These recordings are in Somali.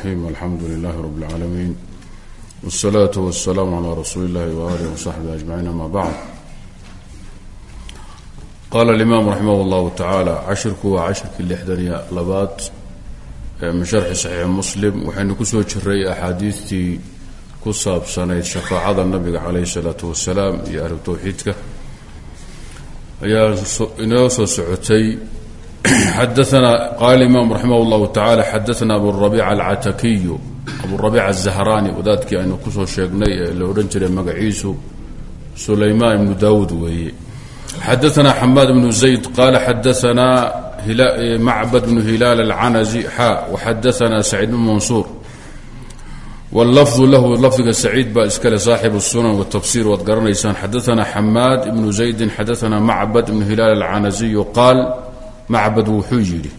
الرحيم الحمد لله رب العالمين والصلاة والسلام على رسول الله وآله وصحبه أجمعين أما بعد قال الإمام رحمه الله تعالى cashirku waa cashirkii lixdan iyo labaad min sharxi saxiixi muslim waxaynu kusoo jiray axaadiistii ku saabsanayd shafaacada nabiga calayhi salaatu wasalaam iyo ahlu tawxiidka ayaa inoo soo socotay xadaana qaala imaam raximah llahu tacaala xadaana aburabiica alcatakiyu aburabiica azahraani wadaadkii aynu ku soo sheegnay ee la odhan jiray magaciisu sulaymaan ibnu daawuud weeye xadaana xamaad ibnu zayd qaala xadaanaa macbad bnu hilaal alcanazi xa waxadaanaa saciid bn mansuur wlafdu lahu lafdiga saciid baa iskale saaxibu sunan watafsir waad garanaysaan xadaana xamaad ibnu zaydin xadaana macbad ibnu hilaal alcanaziyu qaal macbad wuxuu yidhi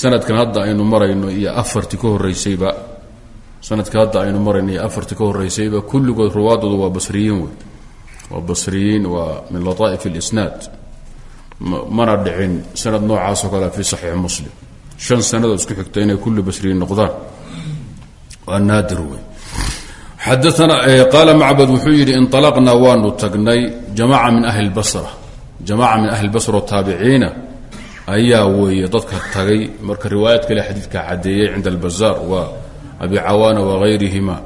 sanadkan hadda aynu marayno iyo afartii ka horeysayba sanadka hadda aynu marayno iyo afartii ka horeysayba kulligood ruwaadoodu waa basriyiin wey waa basriyiin waa min lataaif اlisnaad mana dhicin sanad noocaasoo kale fi saxiix muslim. Shan sanadoo isku xigta inay kulli basriyiin noqdaan. Waa naadir wey qaala macbad wuxuu yidhi inطalaqnaa waanu tagnay jamaca min ahli basra jamaca min ahli basra taabiciina ayaa weeye dadka tagay. Marka riwaayad kale xadiidka caddeeyey cinda albazaar waa abi cawaana wahayrihima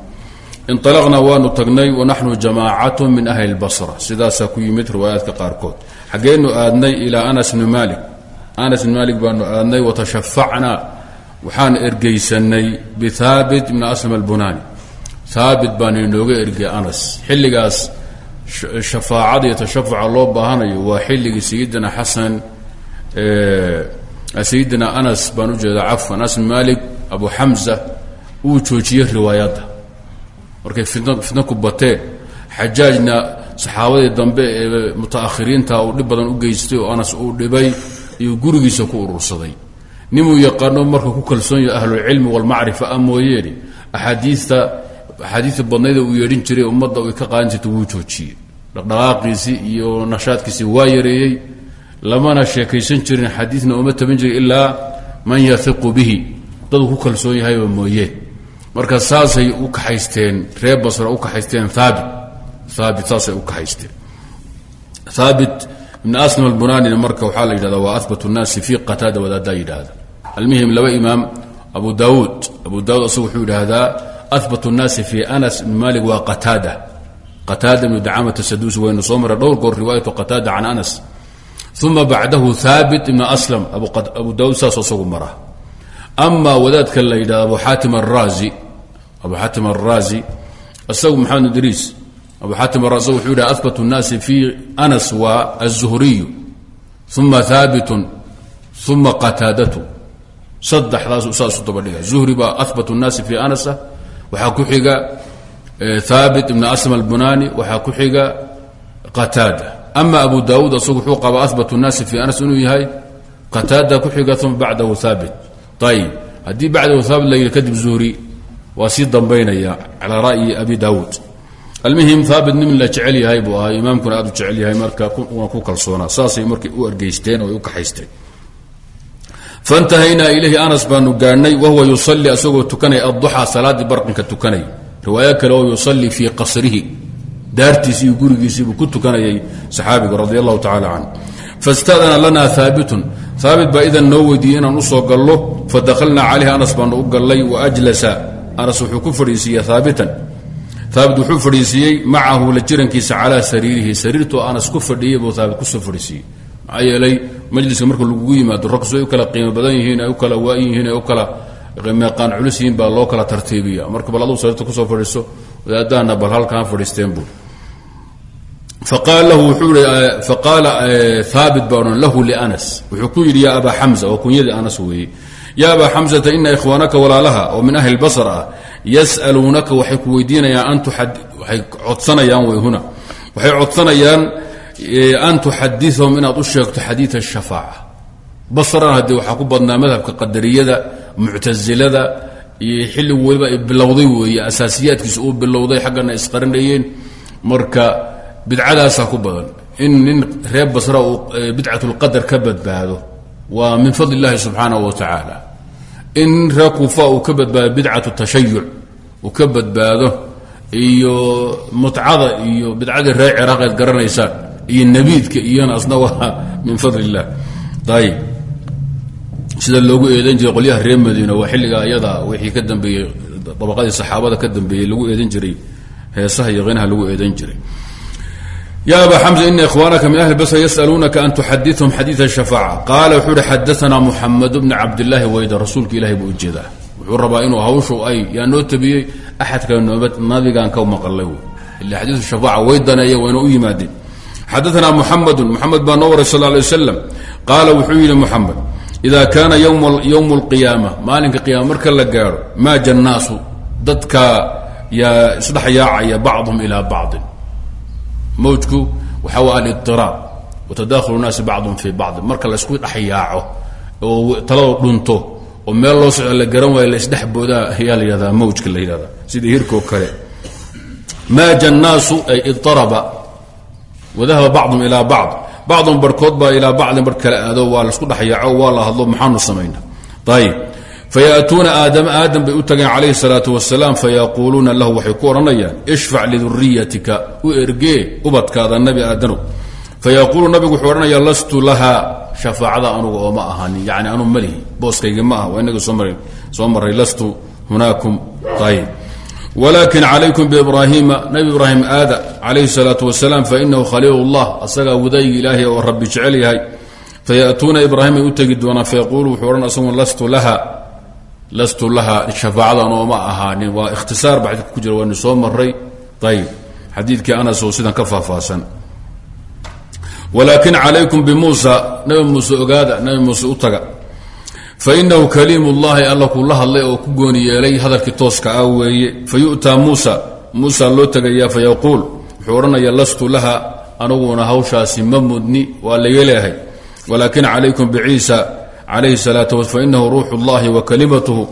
inalaqnaa waanu tagnay wanaxnu jamaacatu min ahli basra sidaasaa ku yimid riwaayaadka qaarkood. Xaggeenu aadnay ilaa anas bni maalik. Anas bni maalik baanu aadnay watashafacnaa waxaan ergeysanay bihaabit ibni aslam albunaani. Haabit baana inooga ergey anas. Xilligaas shafaacada iyo tashafuca loo baahanayo waa xilligii sayidina xasan sayidina anas baan u jeedaa cafwan anas bn maalik abu xamza uu joojiyey riwaayadda. Markay fitn fitno ku bateen xajaajna saxaabadii dambe ee mutaakhiriinta uu dhib badan u geystay oo anas uu dhibay iyo gurigiisa ku urursaday. Ninuu yaqaano marka ku kalsoon yahay ahlulcilmi walmacrifa a mooyeene axaadiista axaadiista badnayda uu yeedhin jiray ummadda ka qaadan jirta wuu joojiyey. Dhaqdhaqaaqiisii iyo nashaadkiisii waa yareeyey lamana sheekaysan jirin xadiidna uma taban jirin ilaa man yahiqu bihi. Dadu ku kalsoon yahayba mooyeen marka saasay u kaxaysteen reer basra u kaxaysteen haabit haabit saasay u kaxaysteen. Haabit ibn aslam albunaanina marka waxaa la yidhahda waa ahbat nnaasi fi qataada wadaadaa yidhaahda. Almuhim laba imaam abu daawuud. Abu daawud asagu wuxuu yidhaahdaa ahbat nnaasi fi anas ibn malik waa qataada. Qataada ibnu dacamata saduus waynu soo maray dhowr goor riwaayatu qataada can anas uma bacdahu haabit ibn aslam abu daawud saasoo isagu mara ama wadaadka la yidhahdo abu xaatim araazi abu xaatim araazi isagu maxamed idriis abu xaatim araazi wuxuu yidhaha ahbat الnaasi fi anas waa aلzuhriyu uma haabitun uma qataadatu saddexdaasu saasu dabadhiga zuhri baa ahbat الnaasi fi anasa waxaa ku xiga haabit ibn aslam albunani waxaa ku xiga qataada ama abu daawuud isagu wuxuu qabaa ahbat الnaasi fi anas inuu yahay qataada ku xiga uma bacdahu haabit ayib haddii bacdahu haabit la yidhi kadib zuhri waa sii dambaynaya calaa ra'yi abi daawuud almuhim haabit nin la jecel yahay buu ahaa imaamkuna aad u jecel yahay marka waa ku kalsoonaa saasay markay u ergeysteen oo ay u kaxaysteen faintahaynaa ilayhi anas baanu gaadhnay wahuwa yusalli asagoo tukanaya adduxaa salaaddii barqinka tukanay. Riwaayo kale oo yusalli fii qasrihi daartiisi iyo gurigiisiibuu ku tukanayay saxaabigu radi allahu tacala canh. Fastadana lana haabitun haabit baa idan noo weydiiyey inaan u soo gallo fadahalnaa calayhi anas baanu u gallay waajlasa anas wuxuu ku fadhiisiiyey haabitan haabit wuxuu fadhiisiiyey macahu la jirankiisa calaa sariirihi. Sariirtuu anas ku fadhiyey buu haabit ku soo fadhiisiiyey. Maxaa yeelay majliska u u u meeqaan culus yihiin baa loo kala tartiibiya marka bal aduu sariirta kusoo fadhiiso wadaadahana bal halkaan fadhiisteen buu faqaal lahu wuxuu i faqaala haabit baa odhan lahu lianas wuxuu ku yidhi ya abaa xamza oo kunyadii anas weeye ya abaa xamzata ina ikhwaanaka walaalaha oo min ahli basr ah yas'aluunaka waxay ku weydiinayaan an waxay codsanayaan way huna waxay codsanayaan an tuxadiثahum inaad u sheegto xadiiث الshafaaca basran haddii waxaa ku badnaa madhabka qadariyada muctasilada iyo xilli waliba bilowday weeye asaasiyaadkiisa uu bilowday xaggana isqarinayeen marka bidcadaasa ku badan. In nin reer basra uu e, bidcatulqadar ka badbaado waa min fadli illahi subxaanahu wa tacaala. In nin reer uu ka badbaado bidcatu tashayuc uu ka badbaado iyo mutcada iyo bidcadii reer ciraaqeed garanaysaan iyo nabiidka iyona asna waa min fadli illah ayb sida loogu eedan jiray qolyaha reer madiina waa xilliga ayada wixii ka dambeeyey dabaqadii saxaabada ka dambeeyey lagu eedan jiray heesaha iyo qinaha lagu eedan jiray. Ya aba xamsa ina ikhwaanaka min ahli basra yasaluunaka an tuxadiثhum xadiiث shafaaca. Qaala wuxuu uhi xadaanaa muxamed bni cabdillaahi wayda rasuulka ilahi buu u jeedaa wuxuu rabaa inuu hawshu ay yaa noo tabiyey axadka noobad nabigan ka maqalay ila xadiiu shafaaca way daneeya wayna u yimaadeen. Xadaanaa muxamedu muxamed baa noo waray sal lay wasalam qaala wuxuu yidhi muxamed ida kaana ywm اlqiyaama maalinka qiyama marka la gaaro maaja الnaasu dadka yaa isdhex yaacaya bacضhum ilى bacضin mawjku waxa w aliraab watadakhulu naasi bacdum fii bacdi marka laysku dhex yaaco oo talada dhunto oo meel loo socdo la garan waayo laisdhex boodaa ayaa la yihahdaa mawjka la yihahda sida hirkoo kale maaja naasu ay idaraba wadahaba bacdum ilaa bacd bacdum barhkood baa ilaa bacdin bar kale aado waa la isku dhex yaaco waa la hadlo maxaanu samayna ayib fayaatuuna aadama aadam bay u tageen calayhi salaatu wasalaam lahu waxay ku odhanayaan ishfac liduriyatika u ergee ubadkaada nabi aadanow fayaquulu nabigu wuxuu lastu lahaa shafaacada anugu oo ma ahanin anu malihi booskaygi ma aha waa inagii soo maray lastu hunaakum ayib walakin calaykum biibraahiima nabi ibraahim aada calayhi salaatu wasalaam fainahu khaliil llah asagaa wadaygi ilaahay oo rabbi jecel yahay. Fayaatuuna ibraahimay u tegi doonaan fayaquulu wuxuu odhan asagu lastu laha lastu laha shafaacadan oo ma ahaanin waa ikhtisaar ba xadidka ku jira waanu soo maray ayib xadiidkii anas oo sidan ka faahfaahsan. Walaakin calaykum bimuusa nabi muuse ogaada nabi muuse u taga fainahu kaliim ullahi alla kuu la hadlay oo ku gooni yeelay hadalkii tooska ah weeye fayu'taa muusa muusa loo tegayaa fayaquul wuxuu odhanayaa lastu laha aniguna hawshaasi ma mudni waa laga leehay walaakin calaykum biciisa calayhi salaatu wa fainahu ruuxu llahi wa kalimatuhu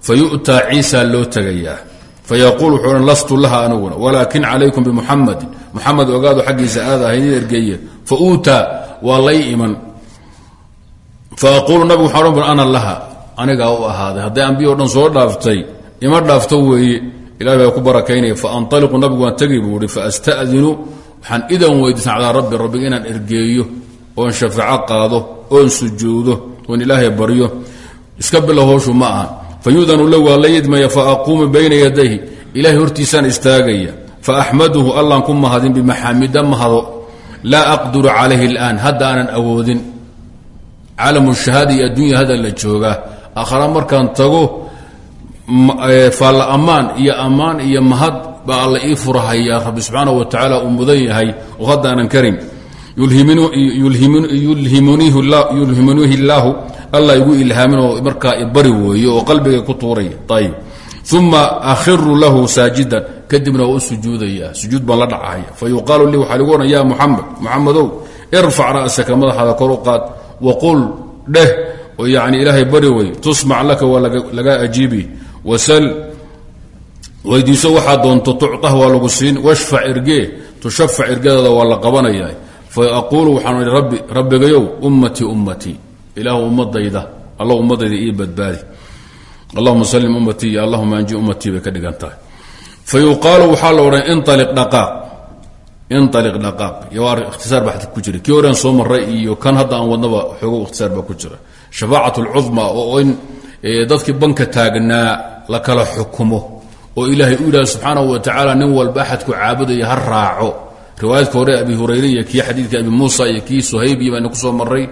fayu'taa ciisa loo tegayaa fayaquul wuxuu odhan lastu laha aniguna walaakin calaykum bimuxamadin muxamed ogaadu xaggiisa fa uutaa waa lay iman faaqulu nabigu waxaa ana laha anigaa u ahaaday hadday ambiya o dhan soo dhaaftay ima dhaafto weeye ilahi baa ku barakaynaya faanaliqu nabigu waan tegi buu ihi faasta'dinu waxaan idan weydiisan calaa rabbi rabbiga inaan ergeeyo oon shafaaco qaado oon sujuudo oon ilaahay baryo iska bilo howshu ma aha fayudanu la waa la yidmaya bayna yadayhi ilahay hortiisaan istaagaya faaxmaduhu allaan ku mahadin bimaxaamida mahado laa aqduru calayhi اlآan hadda aanan awoodin caalamu shahaada iyo addunya hada la joogaa akhra markaan tago faalla ammaan iyo ammaan iyo mahad baa alla ii furahaya rabbi subxaanaه wa tacaala uu mudan yahay. Oo hadda aanan karin yulhimunihi اllaahu alla igu ilhaamin oo markaa ibari weeye oo qalbiga ku tuuraya ayb uma akhiru lahu saajidan. Kadibna waa u sujuudaya sujuud baan la dhacahaya fa yuqaalu lii waxaa ligu qaad waqul dheh oo yani ilaahay bari wey tusmac laka waa laga ajiibi wasal weydiiso waxaa doonto tucah waa lagu siin washfac irgee tushafac irgedeeda waa la qabanaya fa aquulu waxaan idhi rabbi rabbigayow ummatii ummatii ilaahu ummadayda alla ummadayda ii badbaadi allahuma salim ummatii iyo allahuma anji ummatii bay ka dhigan tahay fa yuqaalu waxaa la odhan inaliq dhaqaaq inaliq dhaqaaq iyo ikhtisaar baa ku jira kii horeen soo maray iyo kan hadda aan wadnaba xoogo ikhtisaar baa ku jira shafaacat lcudma oo in dadkii banka taagnaa la kala xukumo oo ilaahay u yidhaha subxaanahu wa tacaala nin walba axadku caabudaya ha raaco riwaayadka hore abi hurayre iyo kii xadiidka abi muusa iyo kii suhayb iyo baana ku soo maray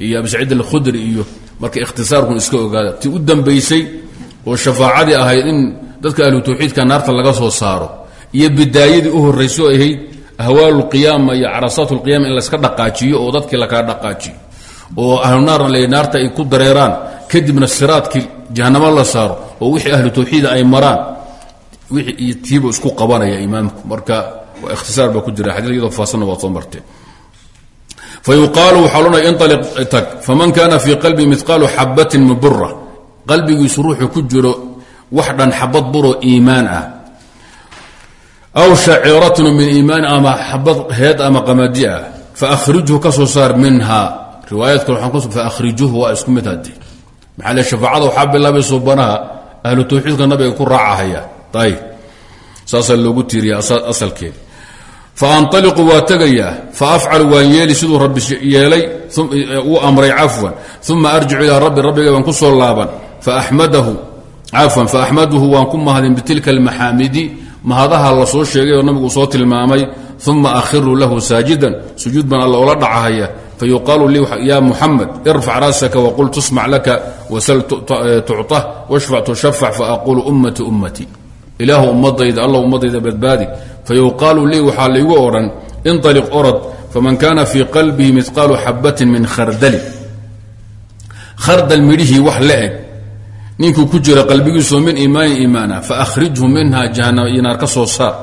iyo abi saciid alkhudri iyo marka ikhtisaarkun iska ogaada ti u dambaysay oo shafaacadii ahayd in dadka ahlu tawxiidka naarta laga soo saaro iyo bidaayadii u horrayso ahayd ahwaalu lqiyaama iyo carasaat lqiyama in layska dhaqaajiyo oo dadkii lakala dhaqaajiyo oo ahlu naarna la naarta ay ku dareeraan kadibna siraadkii jahanamo la saaro oo wixii ahlu tawxiida ay maraan wixii tiibu isku qabanaya imaamku. Marka ikhtisaar baa ku jira xadiis iyadoo faasanna waad soo marteen fayuqaalu waxaa loodhanaya inaliq faman kana fii qalbi midqaalu xabatin min bura qalbigiisu ku jiro wax dhan xabad buro iimaan ah aw shaciiratun min iimaan ama xabad heed ama qamadi ah faahrijhu ka soo saar minha riwaayad kale waxaan ku faahrijuhu waa isku mid hadde maxaa le shafaacada waxaa bilaabay suubanaha ahlu tawxiidka nabiga ku raacahaya ayib saasaa loogu tiiriya asalkeeda faanaliqu waa tegayaa faafcalu waan yeeli siduu rabbi yeelay uu amray cafwan uma arjicu ilaa rabbi rabbigay baan ku soo laaban faaxmaduhu waan ku mahadin bitilka almaxaamidi mahadaha la soo sheegay oo nabigu soo tilmaamay uma akhiru lahu saajidan. Sujuud baan alla ola dhacahaya. Fayuqaalu lii ya muxamed irfac raasaka waqul tusmac laka wasal tucطah washfac tushafac faaqulu ummati ummati. Ilaahu ummadayda alla ummadayda badbaadi. Fayuqaalu lii waxaa laygu odhan inطaliq orod faman kana fii qalbihi midqaalu xabatin min khardali. Khardal midhihii wax la ninkuu ku jira qalbigiisoo min iimaanin iimaana faahrijhu minha jahanama iyo ka soo saar.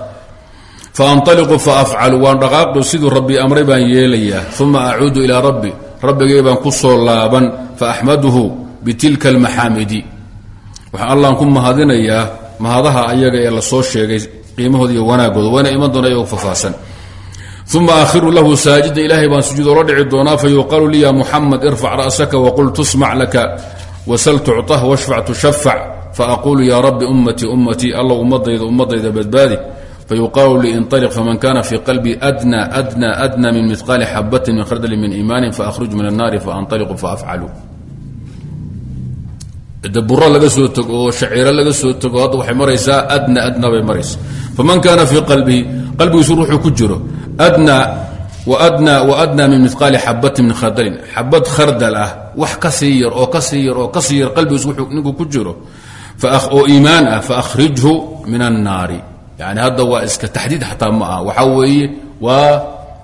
Faanطaliqu faafcalu waan dhaqaaqdu siduu rabbi amray baan yeelayaa uma acuudu ilaa rabbi rabbigay baan ku soo laaban faaxmaduhu bitilka almaxaamidi. Waxaan allaan ku mahadinayaa mahadaha ayaga ee la soo sheegay qiimahooda iyo wanaagooda wayna iman doona iyagoo faahfaahsan. Uma aakhiru lahu saajida ilaahay baan sujuud ola dhici doonaa fayuqaalu li ya muxamed irfac ra'saka waqul tusmac laka wasal tucطah washfac tushafac faaqulu ya rabbi ummatii ummatii alla ummadayda ummadayda badbaadi fayuqaalu lii inطaliq faman kana fii qalbii adna adna adna min midqaali xabatin min khardali min iimaanin faahruj min annaari faanطaliqu faafcalu de buro laga soo tego oo shaciiro laga soo tego hadda waxay maraysaa adna adna bay maraysa faman kaana fii qalbihi qalbigiisu ruuxuu ku jiro adna waadna min miqaali xabatin min khardalin xabad khardal ah. wax ka sii yar oo ka sii yar oo ka sii yar qalbigiisu wuxuu ninku ku jiro. oo iimaan ah faahrijhu min annaari yani hadda waa iska taxdiid xataa ma aha. Waxaa weeye waa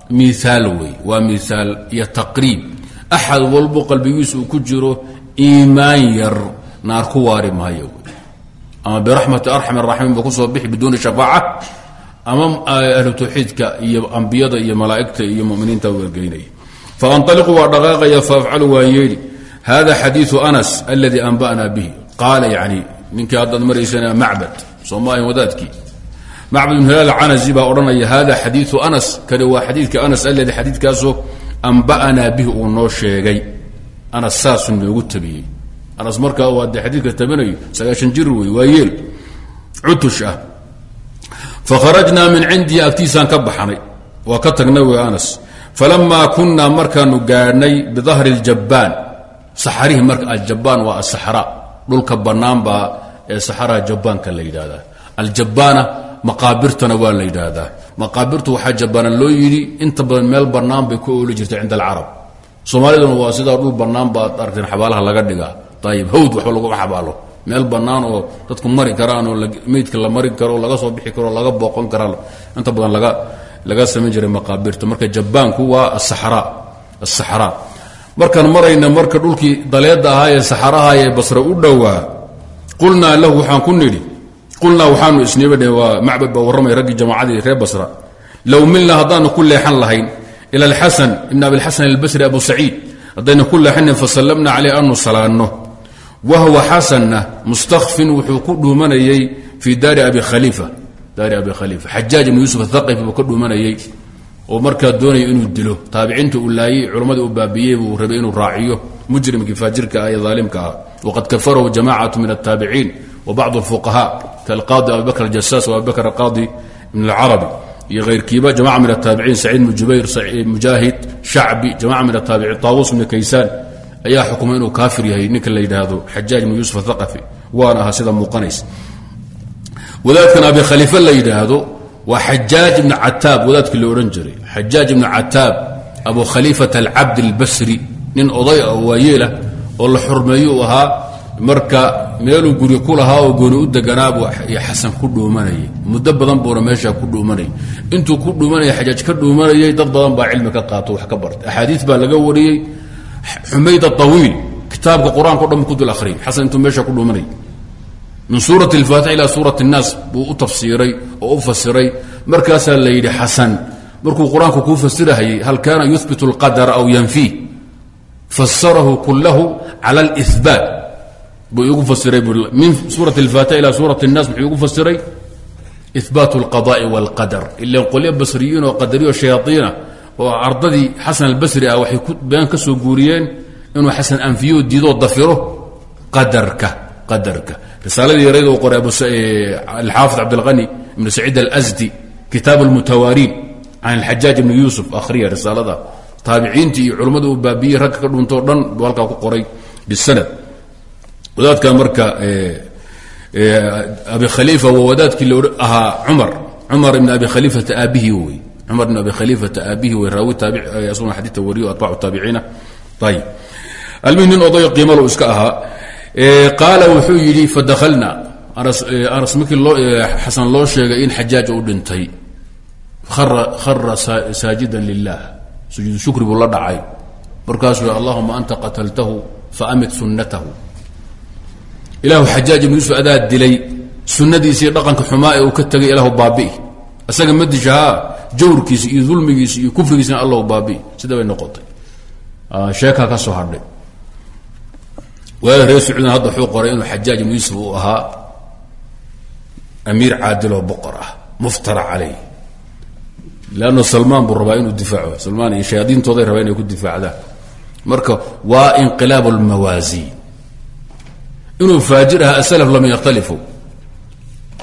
miaal wey. Waa miaal iyo taqriib. Axad walbo qalbigiisu uu ku jiro iimaan yar. Naar ku waari maayo. Ama biraxmati arxam araximiin ba ku soo bixi biduuni shafaaca ama ahlu tawxiidka iyo ambiyada iyo malaa'igta iyo muminiinta weergeynaya faanطaliqu waa dhaqaaqaya faafcalu waa yeeli. Hada xadiiu anas aladii anba'na bihi. Qaala yani ninkii haddaad maraysana macbad soomaalia wadaadkii. Macbad ibn hilaal canasi baa odhanaya hada xadiiu anas kani waa xadiidka anas aladi xadiidkaasoo anba'naa bihi uu noo sheegay. Anas saasuu noogu tabiyey. Anas markaa waa de xadiidka tabinayo sagaashan jir wey waa yeel. Cutush ah fakharajnaa min cindihi agtiisaan ka baxnay waa ka tagnay wey anas falamaa kunaa markaanu gaadhnay bidahri اljabbaan saxarihi marka aljabbaan waa asaxra dhulka bannaan baa ee saxaraha jabbaanka la yidhaahdaa aljabbaana maqaabirtana waa la yidhaahdaa maqaabirtu waxaa jabbaana loo yidhi inta badan meel bannaan bay ku ooli jirtay cinda alcarab soomaaliduna waa sidaa dhul bannaan baad aragteen laga dhigaa ayib hawd waxba meel bannaan oo dadku mari karaan oo meydka la mari karo laga soo bixi karo laga booqon kara inta badan laga laga samayn jiray maqaabirta. Marka jabbaanku waa asaxraa asaxraa markaan marayna marka dhulkii daleedda ahaa ee saxaraha ee basre u dhowaa qulnaa lahu waxaan ku nidhi qulnaa waxaanu isniiba dhe waa macbad baa warramay raggii jamaacadii reer basra. Low milna haddaanu ku leexan lahayn ila alxasan ibn abilxasan albasri abu saciid haddayna ku leexanin fasallamna caleyh aanu salaanno wahwa xasanna mustakfin wuxuu ku dhuumanayey fii daari abi khaliifa daari abi khaliifa xajaaj ibnu yuusuf athaqafi buu ka dhuumanayey oo markaa doonaya inuu dilo taabiciinta uu laayey culammadii uu baabiyey buu rabay inuu raaciyo mujrimkii faajirka ah ee daalimka ah waqad kafarahu jamacatu min altaabiciin wa bacdu alfuqahaa kaalqaadi abi bakr aljasaas wa abi bakr alqaadi ibn alcarabi iyo hayrkiiba jamaca min ataabiciin saciid bnu jubayr mujaahid shacbi jamaca min ataabiciin taawus bni kaysaan ayaa xukumay inuu kaafir yahay ninka la yidhaahdo xajaaj ibnu yuusuf athaqafi waana ahaa sida muuqanaysa wadaadkan abi khaliife la yidhaahdo waa xajaaj ibnu cataab wadaadkii la odhan jiray. Xajaaj ibnu cataab abu khaliifat alcabd albasri nin oday ah oo waayeelah oo la xurmeeyo u ahaa marka meeluu guri ku lahaa oo gooni u deganaabu xasan ku dhuumanayay. Muddo badan buuna meeshaa ku dhuumanayay. Intuu ku dhuumanaya xajaaj ka dhuumanayay dad badan baa cilmi ka qaato wax ka bartay. Axaadiis baa laga wariyey xumayd awiil kitaabka qur-aanka o dhan ku dul ahriyay xasan intuu meesha ku dhuumanayay min suurati اlfaatix ilaa suurati الnaas buu u tafsiiray oo u fasiray markaasaa la yidhi xasan markuu qur-aanku kuu fasirahayay hal kaana yuhbit اlqadra aw yanfiih fasarahu kulahu cala اlإhbaat buu igu fasiray min suurati اlfaatix ilaa suurati الnaas muxuu igu fasiray ihbaat اlqadaءi wاlqadar ilan qolyo basriyiin oo qadariyo shayaaiina oo ardadii xasan albasri ah waxay been ka soo guuriyeen inuu xasan anfiyo diidoo dafiro qadarka qadarka. Risaaladii yareed uu qoray alxaafid cabdilqani ibnu saciid alsdi kitaab almutawaariin can alxajaaj ibni yuusuf akhriya risaalada. Taabiciintii iyo culummada uu baabiyey ragga ka dhuuntoo dhan buu halkaa ku qoray bisanad. Wadaadka marka abi khaliifa waa wadaadkii la ahaa cumar. Cumar ibn abi khaliifata aabihi wey cumar ibn abi khaliifata aabihi wey raawi taabic asuna xadiidta wariyo atbacu taabiciina ayib almihim nin odayo qiimalo iska ahaa qaala wuxuu yidhi fadahalna anas markii loo xasan loo sheegay in xajaaj u dhintay. Khara saajidan lilah sujuudu shukri buu la dhacay. Markaasuu allahuma anta qataltahu faamit sunnatahu. Ilaahu xajaaj ibnu yuusuf adaa dilay sunnadiisii dhaqanka xumaa ee uu ka tegay ilaahu baabi'i isaga ma dishahaa jawrkiisi iyo dulmigiisi iyo kufrigiisina allahu baabi'i sida bay noqotay. Sheekaa ka soo hadhay. Waaa reer hadda wuxuu qoray inuu xajaaj ibnu uu ahaa amiir caadiloo boqor ah muftara caleyh leanna salmaan buu rabaa inuu difaaco salmaan iyo shayaadiintooday rabaa inay ku difaacdaan. Marka waa inqilaab lmawaasi inuu faajir aha aslaf lam yakhtalifu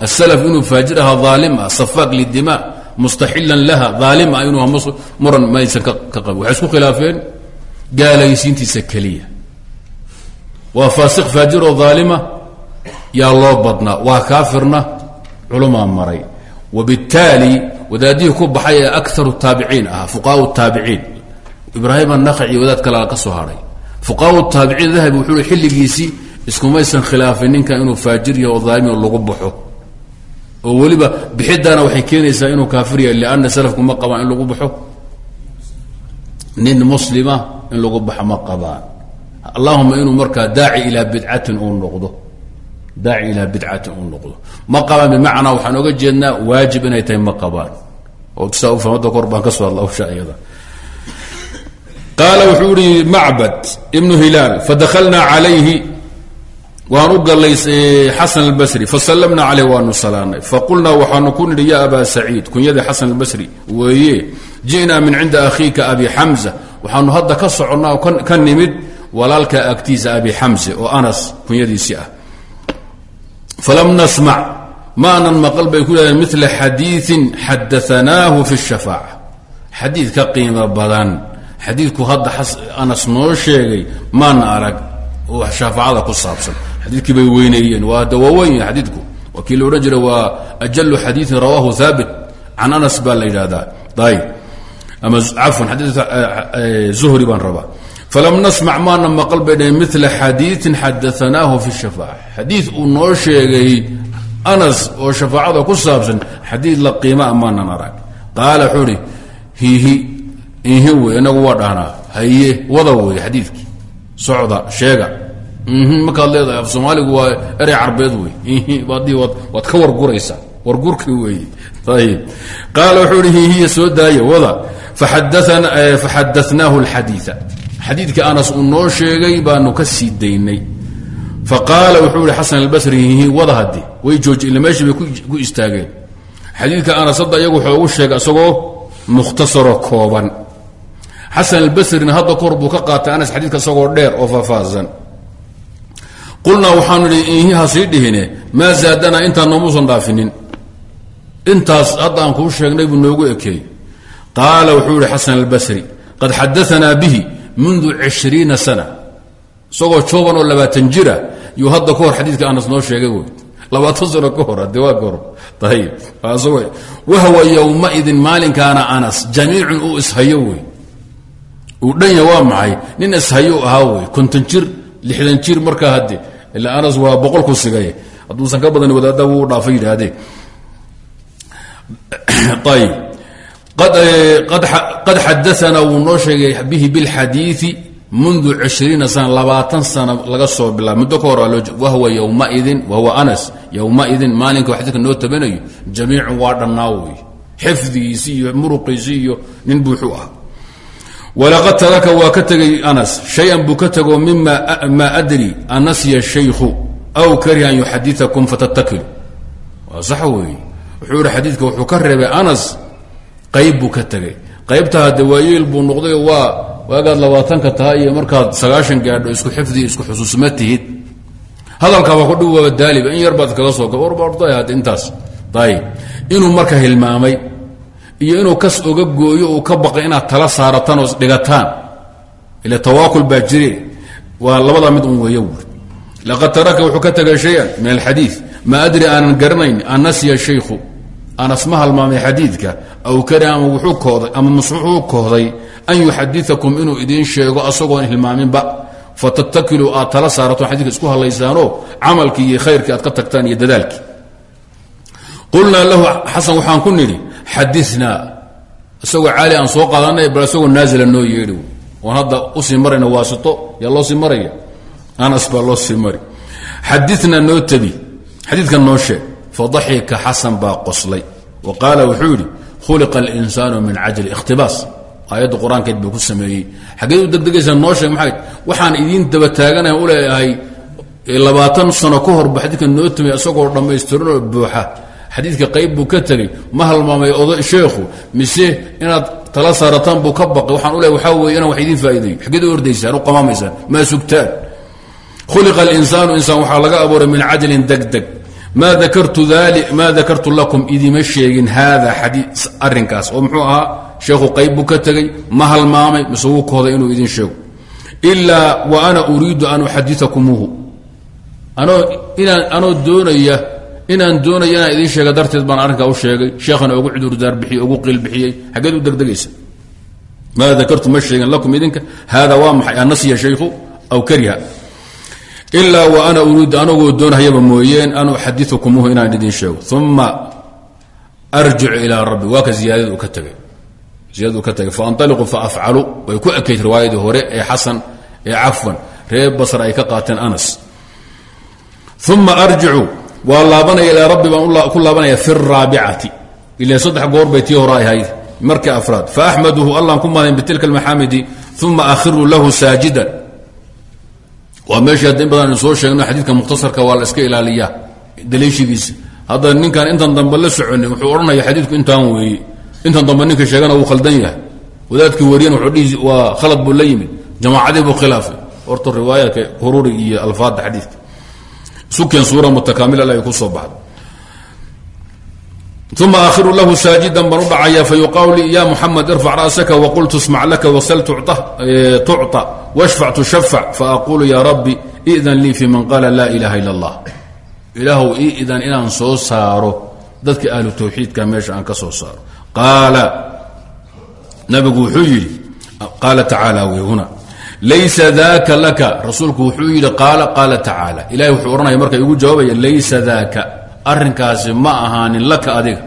asalaf inuu faajir aha aalim ah safaaq lidima mustaxilan laha aalim ah inuu muran maysan ka qabin waxay isku khilaafeen gaalaysiintiisa keliya waa faasiq faajiroo aalima yaa loo badnaa waa kaafirna culumaa maray wabittaali wadaadihii ku baxay ee akaru taabiciin ahaa fuqaau taabiciin ibraahim annakhaci wadaad kalea ka soo hadhay fuqaau taabiciin dahabi wuxuu i oo weliba bixidaana waxay keenaysaa inuu kaafir yahay lianna salafku ma qabaan in lagu baxo. Nin muslima in lagu baxo ma qabaan. Allahuma inuu markaa daaci ilaa bidcatin uu noqdo. Daaci ilaa bidcatin uu noqdo. Ma qabaan bimacnaa waxaan oga jeednaa waajib inay tahay ma qabaan. Oo saa u famada kor baan ka soo hadla hawsha iyada. Qaala wuxuu ihi macbad ibnu hilaal fadakalnaa calayhi waan u galay xasan albasri fasallamna caleyh waanu salaanay faqulnaa waxaanu ku nidhi ya aba saciid kunyadii xasan albasri weeye ji'naa min cinda akhiika abi xamza. Waxaanu hadda ka soconnaa ka nimid walaalka agtiisa abi xamse oo anas kunyadiisii ah. Falam nasmac maanan maqal bay ku yidhahdeen mila xadiiin xadaanaahu fi shafaaca. Xadiid ka qiimo badan. Xadiidku hadda anas xadiidkii bay weyneeyeen waa dawaaweyn xadiidku waa kii la odhan jiray waa ajalu xadiiin rawaahu haabit can anas baa la yidhahdaa ayb ama cafwan xadii zuhri baan rabaa falam nasmac maana maqal bay dhaheen mila xadiiin xadaanaahu fi shafaaca xadiid uu noo sheegay anas oo shafaacada ku saabsan xadiid la qiimaa maanan arag qaala wuxuu hi hihi ihi wey inagu waa dhahnaa haye wada wey xadiidkii socda sheega markaad leedahay af soomaaligu waa erey carbeed wey ad waad ka warguraysaa wargurki wey ayib qaala wuxuu hi hihiya soo daaya wada. Faxadaanaahu alxadiia xadiidkii anas uu noo sheegay baanu ka sii daynay. Faqaala wuxuu ihi xasan albasri hihi wada hadi way jooji ila meeshii bay ku istaageen. Xadiidka anas hadda iyagu wuxuu ugu sheegay isagoo mukhtasaroo kooban. Xasan albasrina hadda kahor buu ka qaatay anas xadiidka isagoo dheer oo faahfaahsan qulnaa waxaanu idhi ihi ha sii dhihine. Maa zaadanaa intaan noomuusan dhaafinin. Intaas hadda aan kuu sheegnay buu noogu ekeey qaala wuxuu ihi xasan albasri qad xadaanaa bihi mundu cishriina sana. Isagoo jooban oo labaatan jira yuu hadda ka hor xadiidka anas noo sheegay wey labaatan sano ka hor hadee waa ka hor. Ayib wahwa yowmaidin maalinkaana anas jamiicun uu ishayo wey. Uu dhanya waa maxay? Nin ishayo ahaa wey. Konton jir lixdan jir markaa hadde ila anas waa boqol ku sigay. Hadduusan ka badan wadaada wuu dhaafa yidhaahdee qad xadaana wuu noo sheegay bihi bilxadiii mundu cishriina sana labaatan sana laga soo bilaab muddo ka hor wahwa yowmaidin wahuwa anas. Yowmaidin maalinka xadiidka noo tabanayo jamiicun waa dhannaa wey. Xifdigiisi iyo muruqiisi iyo nin buuxuu ah walaqad taraka waa ka tegay anas. Shay-an buu ka tego mima adri an nasya shaykhu aw kariha an yuxadiakum fatatakilu waa sax weeye. Wuxuu ihi xadiidka wuxuu ka reebay anas qayb buu ka tegay qaybta hadde waayeel buu noqday waa waagaad labaatanka tahay iyo markaad sagaashan gaadho isku xifdi isku xusuusma tihid. Hadalkaaba ku dhi waaba daaliba in yar baad kaga soo warbaad intaas. Ayib inuu marka hilmaamay iyo inuu kas oga gooyo uu ka baqay inaad tala saarataan oo isdhigataan. Ila tawaakul baa jire. Waa labada mid un weeyo buur laqad taraka wuxuu ka tegay shay-an min alxadii ma adri aanan garanayn an nasiya shaykhu. Anas ma halmaamay xadiidka. Aw kari ama wuxuu kooday ama wuxuu kohday an yuxadiakum inuu idiin sheego asagoon hilmaaminba. Fatatakiluu aad tala saarato xadidka isku hadlaysaanoo camalkii iyo khayrkii aad ka tagtaan iyo dadaalkii. Qulnaa lahu xasan waxaan ku nidhi xadinaa isagoo caali aan soo qaadanay bal isagoo naazila noo yeedhi. Oon hadda u sii marayna waasito yaa loo sii maraya? Anas baa loo sii mari. Xadinaa noo tabi xadiidkan noo sheeg fadaxika xasan baa qoslay. Wa qaala wuxuu yidhi khuliqa اlinsaanu min cajli ikhtibaas. Aayadda qur'aankeed u degdegaysaa noo maxay? Waxaan idiin daba taaganaya u leeyahay labaatan sano ka horba xadiidkan noo tamay isagoo buuxa xadiidka qayb buu ka tegey ma halmaamay oda sheekhu mise inaad tala saarataan buu ka baqay waxaan u leeyahy waxaa weeye inaan wax idiin faa'iideeyo xaggeed u ordaysaan u qamaamaysaan maa sugtaan. Khuliqa alinsaanu insaan waxaa laga abuuray min cajlin degdeg. Maa dakartu lakum idima sheegin haada arinkaas oo mxuu ahaa sheekhu qayb buu ka tegey ma halmaamay mise wuu kohday inuu idin sheego. Ilaa wa ana uriidu an uxadiakumuuhu anoo doonaya inaan doonaya inaan idin sheega darteed baan arrinkaa u sheegay sheekhana ugu cudurdaar bixiyey ugu qiil bixiyey xaggeed u degdegaysa. Maa dakartu ma sheegin lakum idinka haada waa maxay? Annasiya shaykhu aw kariha? Ilaa wa ana uriidu anagoo doonhayaba mooyeen an uxadiukumuuhu inaan idin sheego. Uma arjicu ilaa rabbi. Waa ka ziyaadadu ka tegay ziyadadu ka tegay faanaliqu faafcalu way ku ekayd hore ee xasan ee cafwan. Reer basr ay ka qaateen anas waa laabanaya ilaa rabbi baan ku laabanaya fi raabicati ila saddex goor bay tii hore ahayd afraad. Faaxmaduhu allaan ku mahadin bitilka almaxaamidi uma akhiru lahu saajidan. Waa meeshii hadda in badan aynu soo sheegno xadiidka mukhtasarka waa la iska ilaaliyaa daliishigiisa. Hadda ninkaan intan dambe la soconin wuxuu odhanaya xadiidku intaan weeye intan dambe ninka sheegana wuu khaldan yahay. Wadaadkii wariyan wuxuu dhihi waa khalad buu la yimid. Jamaacadii buu khilaafay. Horta alfaadda xadiidka sukeen suura mutakaamil ay ku soo baxdo uma aakhiru lahu saajidan baan u dhacaya fayuqaalu lii ya muxamed irfac ra'saka waqul tusmac laka wasal tucطa washfac tushafac faaqulu ya rabbi idan lii fi man qaala laa ilaha ila اllah ilaahu ii idan inaan soo saaro dadka ahlu tawxiidka meesha aan ka soo saaro qaala nabigu wuxuu yidhi qaala tacaala wey huna laysa daka laka. Rasuulku wuxuu yidhi qaala qaala tacaala. Ilahay wuxuu odhanaya marka igu jawaabaya laysa daka arrinkaasi ma ahaanin laka adiga.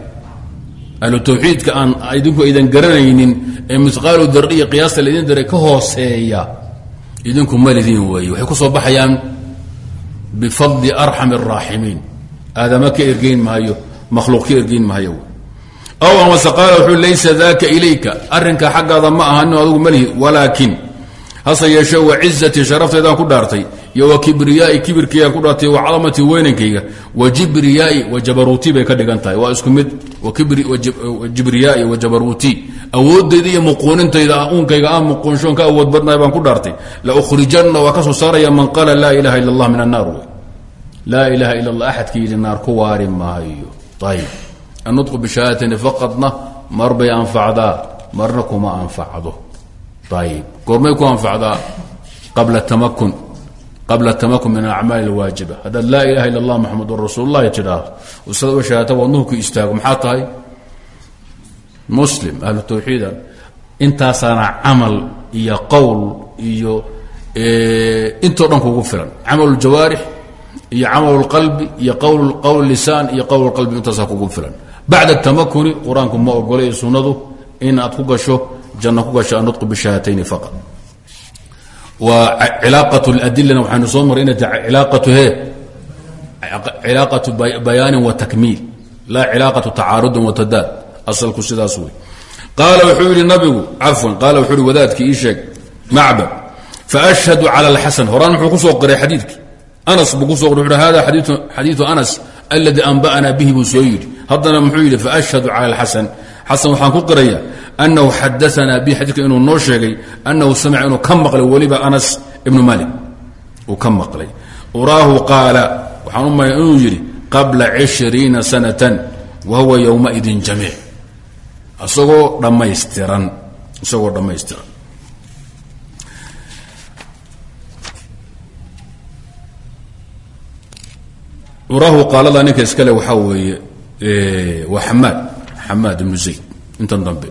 Ahlu tawxiidka aan idinku aydan garanaynin ee misqaalu dardiya qiyaasta laydin daray ka hooseeya idinku malidin weeye waxay ku soo baxayaan bifadli arxam الraaximiin aadama ka ergeyn maayo makhluuq ka ergeyn maayo. Aw amase qaala wuxuu laysa daka ilayka. Arrinkaa xaggaada ma hase yeeshe wa cizatii sharaftaydan ku dhaartay iyo wa kibriyaai kibirkaygaan ku dhaartay wa cadamatii weynankayga wa jibriyaai wa jabaruuti bay ka dhigan tahay. Waa isku mid jibriyaai wa jabaruuti. Awoodayda iyo muquunintayda uunkayga aan muquunshoon ka awood badnahay baan ku dhaartay. La ukhrijanna waa ka soo man qaala laa ilaha ila allah min annaar laa ilaha ila allah axadka yidhi naar ku waari maayo. Ayib annutqu bishahaatani faqadna mar bay anfacdaa marna kuma ayib goormay ku anfacdaa qabla tamakun qabla tamakun min alacmaali alwaajiba haddaad laa ilaha illa allah maxamedun rasuululahi tidhaahdo usada u shahaata wadnuhu ku istaago maxaa tahay muslim ahlu tawxiida intaasaana camal iyo qowl iyo intoo dhan kugu filan camal ljawaarix iyo camal lqalbi iyo qowl lisaan iyo qowl qalbi intaasaa kugu filan bacda tamakuni qur'aanku ma ogolay sunnadu in aad ku gasho janno ku gasho annutqu bishahaatayni faqad waa cilaaqat ladilana waxaynu soo maray inay tahay cilaaqatu he? Cilaaqatu bayaanin wa takmiil laa cilaaqatu tacaarudin wa tadaad asalku sidaas wey qaala wuxuu yidhi nabigu cafwan qaala wuxuu yihi wadaadkii ii sheeg macbad faashhadu cala alxasan. Horaan muxuu ku soo qoray xadiidkii. Anas buu ku soo qoray wuxu hada xadiidu anas alladii anba'anaa bihi buu soo yidhi. Haddana muxuu yidhi faashhadu cala alxasan. Xasan waxaan ku anahu xadaanaa bi xadiidka inuu noo sheegay anahu samica inuu ka maqlay weliba anas ibnu malik uu ka maqlay uraahu qaala waxaan u malay inuu yidhi qabla cishriina sanatan wa huwa yowmaidin jamiic isagoo dhammaystiran isagoo dhammaystiran uraahu qaalada ninka iskale waxaa weeye waa xamaad xamaad ibnu zayd intan dambe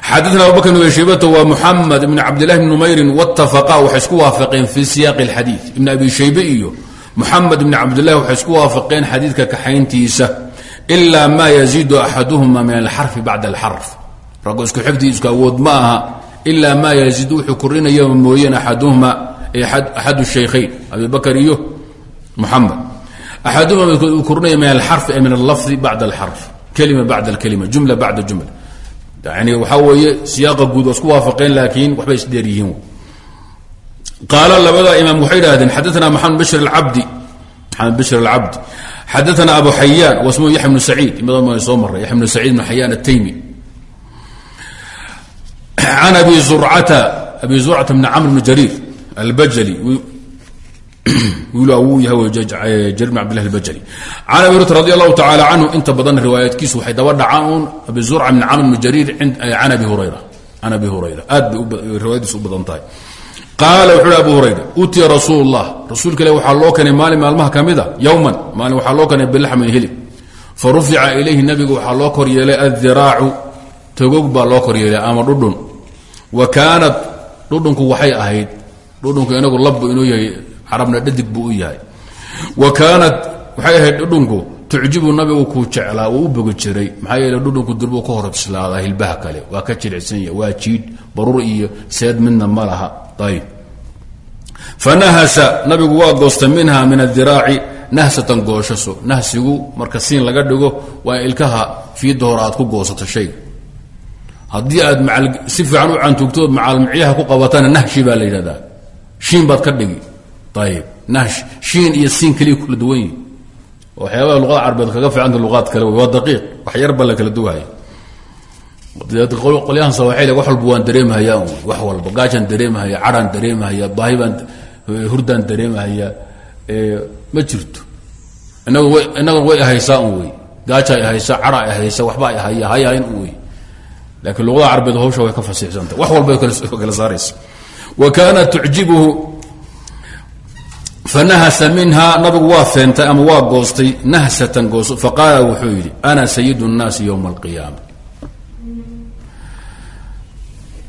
xadana abubakr bn shaybata waa muxamed ibn cabdillahi bn numayrin wاtafaqa waxay isku waafaqeen fi siyaaqi اlxadiid ibn abi shaybe iyo muxamed ibn cabdillahi waxay isku waafaqeen xadiidka kaxayntiisa ilaa ma yaziidu axaduhuma min alxarfi bacda alxarf raggo isku xifdi isku awood ma aha ilaa ma yaziidu wuxuu korinaya mooyeen axaduhuma axad shaykhayn abi bakr iyo muxamed axaduhuma korinaya min alxarfi ay min allafdi bacda alxarf kelima bacda alkelima jumla bacda jumla yani waxaa weeye siyaaqa guud waa isku waafaqeen laakiin waxbay isdheer yihiin. Qaala labada imaam waxay idhahdeen xadaana maxamed bishr alcabdi. Maxamed bishr alcabdi. Xadaana abu xayaan wasmu yaxya bnu saciid imadan soo maray yaxya bnu saciid bnu xayaan ataymi can abi zurcata abi zurcata bni camr bni jariir albajali wiilu awuu yahay jarir bn abdillah albajali. Can abi hurata radi allahu tacaala canhu inta badan riwaayaadkiisu waxay daba dhacaan un abi zurca bn camr bni jariir can abi hurayra. Can abi hurayra. Aad bay riwaayadiisu u badan tahay. Qaala wuxu uhi abu hurayra utiya rasuul llah rasuulka ilah waxaa loo keenay maalin maalmaha ka mida yowman maalin waxaa loo keenay bilaxmin hilib. Fa rufica ilayhi nabigu waxaa loo kor yeelay addiraacu. Togog baa loo kor yeelay ama dhudhun. Wa kaanat dhudhunku waxay ahayd. Dhudhunku inagu labbu inuu yahay carabna dhadig buu yahay. Wa kaanat waxay ahayd dhudhunku tucjibu nabigu kuu jeclaa uu u jiray. Maxaa yeele dhudhunku durbuu ka hor bislaadaa hilbaha kale. Waa ka jilicsan yahay waa jiidh baruur iyo seed midna ma laha. Fanahasa nabigu waa goosta minha min adiraaci nahsatan gooshaso nahsigu marka siin laga dhigo waa ilkaha fiidda hore ku goosato shayga haddii aad si fiican u cantugtood macaalmicyaha ku qabatana nahshi baa la yidhahdaa. Shiin baad ka dhigi nahsh shiin iyo siin keliya kula duwan yihi waxyaabaha luqada carbeed kaga fiicanta luqaad kale wey waa daqiiq. Wax yar ba la kala duwaya. Qolyahan sawaaxil wax walba waan dareemhayaa un wax walba. Gaajaan dareemahaya cadhaan dareemahaya baahi baan hurdaan dareemahaya ma jirto. Inagu way inaguna way ahaysaa un wey. Gaaja ay haysa cadha ay haysa waxba ay haya hayahayn un wey. Laakiin luqada carbeed hawsha way ka fasiixsantah wax walba kala saaraysa wa kaanat tucjibuhu fanahasa minha nabigu waa feentay ama waa goostay nahsatan gooso faqaala wuxuu yidhi ana sayid الnaasi ywma اlqiyaama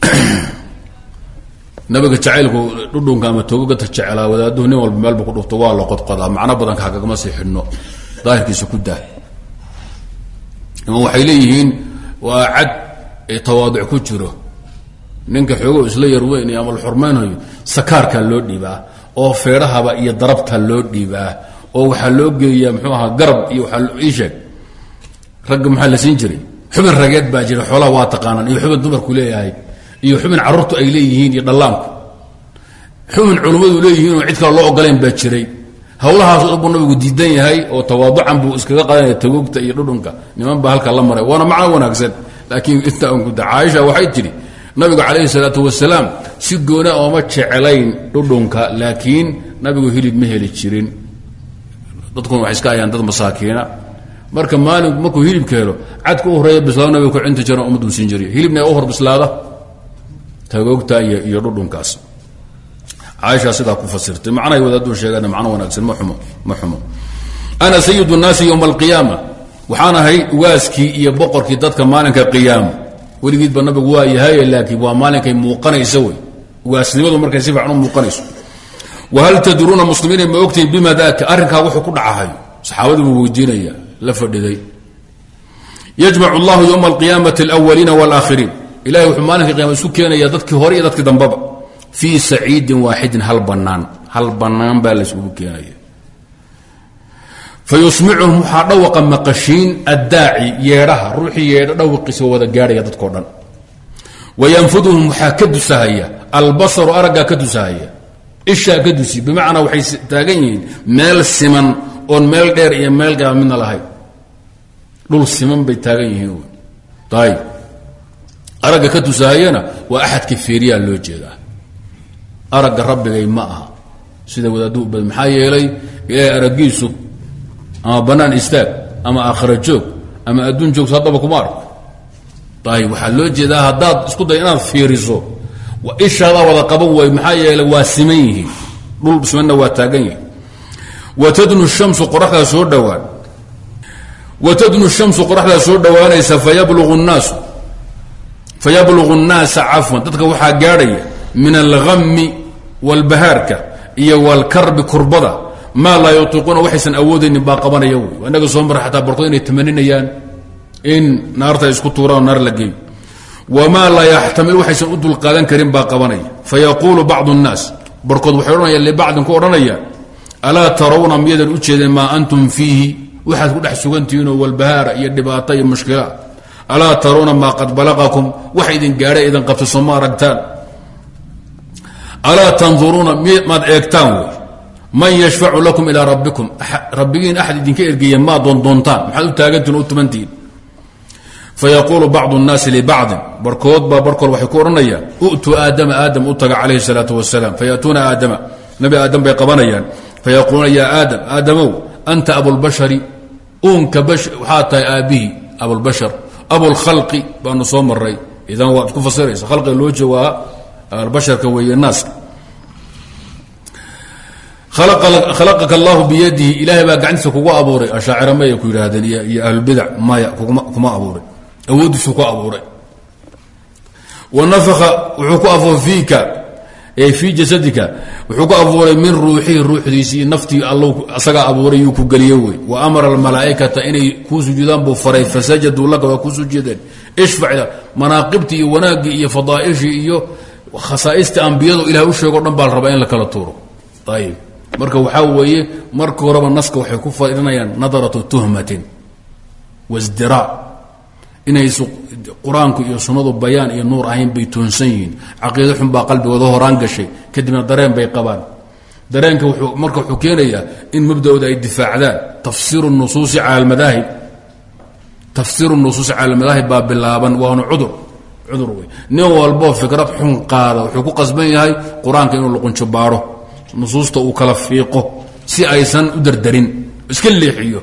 nabiga jacaylku dhudhunka ama togogata jeclaa wadaaduhu nin walba meelba ku dhufto waa la qodqodaa macno badan kaagagama sii xidhno daahirkiisa ku daa ama waxay leeyihiin waa cad tawaaduc ku jiro ninka xoogo isla yarweyn ama la xurmaynhayo sakaarkaa loo dhiibaa oo feedhahaba iyo darabta loo dhiibaa oo waxaa loo geeyaa mxuu ahaa garab iyo waaa ii sheeg. Ragga maxaa la siin jiray? Xubin rageed baa jira xoolaha waa taqaanaan iyo xubin dumarku leeyahay iyo xubin carruurtu ay leeyihiin iyo dhallaanku. Xubin culummadu leeyihiin oo cid kale loo ogolayn baa jiray. Hawlahaas buu nabigu diidan yahay oo tawaaducan buu iskaga qadanaya tagogta iyo dhudhunka. Niman baa halka la maray waana macno wanaagsan. Laakiin inta ankuda caaisha waxay tidhi nabigu calayhi salaatu wasalaam si goona ooma jeclayn dhudhunka laakiin nabigu hilib ma heli jirin. Dadkuna waxay iska ayaan dad masaakiina. Marka maalin markuu hilibka helo cadka u horreeya bislaado nabiga ku cinti jira ummaddu siin jiriy hilibna u hor bislaada. Tagoogta iyo iyo dhudhunkaas. Caaisha sidaa ku fasirtay. Macnahay wadaaduu sheegaan macno wanaagsan ma xumo ma xumo. Ana sayid nnaasi yowma alqiyaama waxaan ahay ugaaskii iyo boqorkii dadka maalinka qiyaama weligiidba nabigu waa yahay laakiin waa maalinkay muuqanaysa wey ugaasnimadu markay si fiican u muuqanayso. Wahal tadruuna muslimiina ma ogtihin bima daaka? Arrinkaa wuxuu ku dhacahay. Saxaabadii buu weydiinaya la fadhiday. Yajmacu allahu yowma alqiyaamati alawaliina walaaakhiriin ilahay wuxuu maalinka qiyama isu keenaya dadkii hore iyo dadkii dambaba. Fii saciidin waaxidin hal bannaan. Hal bannaan baa laysugu keenaya fa yusmicuhum waxaa dhawaqa maqashiin addaaci yeedhaha ruuxii yeedho dhawaqiisa wada gaadhaya dadkao dhan wa yanfuduhum waxaa ka dusahaya albasaru araggaa ka dusahaya ishaa ka dusi bimacnaa waxay taagan yihiin meel siman oon meel dheer iyo meel gaaba midna lahayn dhul siman bay taagan yihiin ayb aragga ka tusahayana waa axadka feeriyaa loo jeedaa aragga rabbigay ma aha sida wadaaddu u badan maxaa yeelay ilaahay aragiisu ama bannaan istaag ama aakhira joog ama adduun joogto haddaba kuma arko waxaa loo jeedaa haddaad isku day inaad fiiriso. Ishaadaa wada qaban way maxaa yeelay waa siman yihiin. Dhul simanna waa taagan yihiin watadnu shamsu qoraxdaa soo dhowaan watadnu shamsu qoraxdaa soo dhowaanaysa fayablugu nnaasu. Fayablugu nnaasa cafwan. Dadka waxaa gaadhaya min algami walbahaarka iyo walkarbi kurbada maa laa yutiiquuna waxaysan awoodaynin baa qabanaya inaga soo mara xataa barkood inay tamaninayaan in naarta isku tuuraan naar la geeyo. Wamaa laa yaxtamil waxaysan u dulqaadan karin baa qabanaya. Fayaquulu bacdu nnaas. Barkood waxay odhanayaan libacdin ku odhanayaan alaa tarawna miyadan u jeedeen maa antum fiihi? Waxaad ku dhex sugantihiinoo walbahaara iyo dhibaato iyo mushkilaad. Alaa tarawna maa qad balaqakum? Wax idin gaadhay idin qabtay soo ma aragtaan. Alaa tanduruuna maad eegtaan man yashfacu lakum ilaa rabbikum. Rabbigiin axad idinka ergeeya maa doondoontaan maxaad u taagantihin u tumantihiin fayaquulu bacdu nnaasi libacdin barkood baa barkood waxay ku odhanayaan u'tuu aadama aadam u taga calayhi salaatu wasalaam fayatuuna aadama. Nabi aadam bay qabanayaan. Fayaquuluuna yaa aadam aadamow anta abulbashari uunka waxaa tahay aabbihii abulbashar abulkhalqi baanu soo maray idan waad ku fasiraysa. Khalqiga loo jawaa albasharka weeye naaska khalaqaka allahu biyadihi ilaahay baa gacantiisa kugu abuuray ashaacira mayay ku yidhaahdeen iyo ahlulbidac maya kuma abuuray awooddiisu ku abuuray wa nafaka wuxuu ku afuuray fiika ee jasadika wuxuu ku min ruuxihi ruuxdiisii naftii all asagaa abuuray yuu ku geliye wa amara almalaaikata inay kuu sujuudaan buu faray fasajaduu laka waa kuu sujuudeen ishfac manaaqibtii iyo wanaaggii iyo fadaaishii iyo khasaaistii ambiyadu ilahay u dhan baa la la kala tuuro ayib marka waxaa weeye marka horeba naska waxay ku fadhinayaan nadaratu tuhmatin wasdiraa inaysu qur'aanku iyo sunnadu bayaan iyo nuur ahayn bay toonsan yihiin. Caqiido xun baa qalbigooda horaan gashay kadibna dareen bay qabaan. Dareenka wuxuu marka wuxuu keenayaa in mabda'ooda ay difaacdaan. Tafsiiru nusuusi cala almadaahib tafsiiru nusuusi cala almadaahib baa bilaaban waana cudur. Cudur wey nin walboo fikrad xun qaada wuxuu ku qasban yahay qur'aanka inuu luqunjo baadho nusuusta uu kala fiiqo si aysan u dardarin iska leexiyo.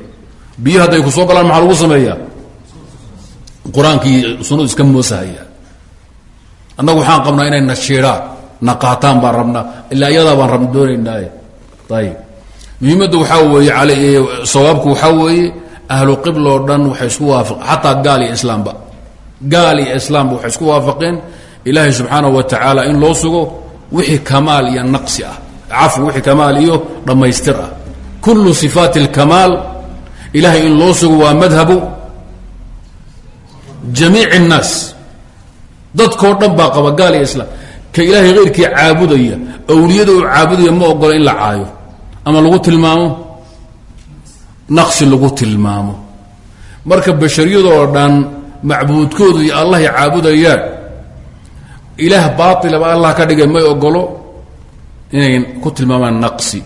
Biyo hadday ku galaan maxaa lagu sameeyaa? Qur'aankii sunnadu iska moosahaya. Annagu waxaan qabnaa inay na shiidhaan baan rabnaa ilaa iyadaa baan rab doonaynaaye. Ayib muhiimadda waxaa weeye al sawaabku waxaa weeye ahlu qibloo dhan waxay isku waafaq xataa gaal iyo islaamba gaal iyo islaamba waxay isku waafaqeen ilaahay subxaanahu wa tacaala in loo sugo wixii kamaal iyo naqsi ah cafw wixii kamaal iyo dhammaystir ah kullu sifaati اlkamaal ilahay in loo sugo waa madhabu jamiic الnaas dadkoo dhan baa qaba gaal iyo islaam ka ilaahay hayrkii caabudaya awliyada uu caabudaya ma ogola in la caayo ama lagu tilmaamo naqsi lagu tilmaamo marka bashariyadoo dhan macbuudkoodu iyo allahay caabudayaan ilaah baailaba allah ka dhigay may ogolo inay ku tilmaamaan naqsi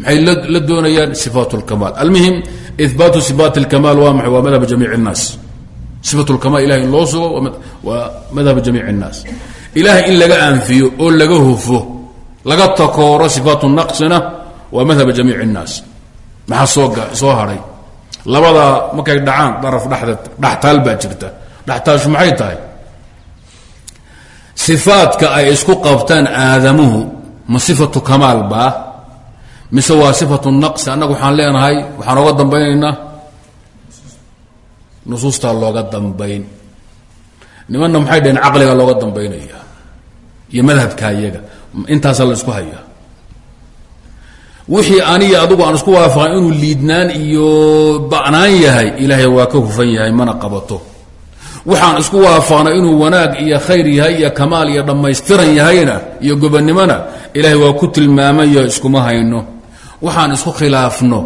maxay la doonayaan sifaat اlkamaal almuhim ihbaatu sifaat اlkamaal waa maxay waa madhab jamiic الnaas sifat lkamaal ilahay in loo sugo waa madhab jamiic الnaas ilahay in laga anfiyo oo laga hufo laga takooro sifaat naqsina waa madhab jamiic الnaas maxaa soo soo haray labadaa markay dhacaan daraf dhexda dhextaal baa jirta dhextaashu maxay tahay sifaadka ay isku qabtaan aadamuhu ma sifatu kamaal baa mise waa sifatu naqsi annagu waxaan leenahay waxaan oga dambaynaynaa nusuustaa looga dambayn. Nimanna maxay dhaheen caqliga looga dambaynaya? Iyo madhabka iyaga. Intaasaa la isku hayaa. Wixii aniga adugu aan isku waafaqan inuu liidnaan iyo ba'naan yahay ilaahay waa ka hufan yahay mana qabato waxaan isku waafaqna inuu wanaag iyo khayr yahay iyo kamaal iyo dhammaystiran yahayna iyo gobonnimona ilaahay waa ku tilmaamayo iskuma hayno. Waxaan isku khilaafno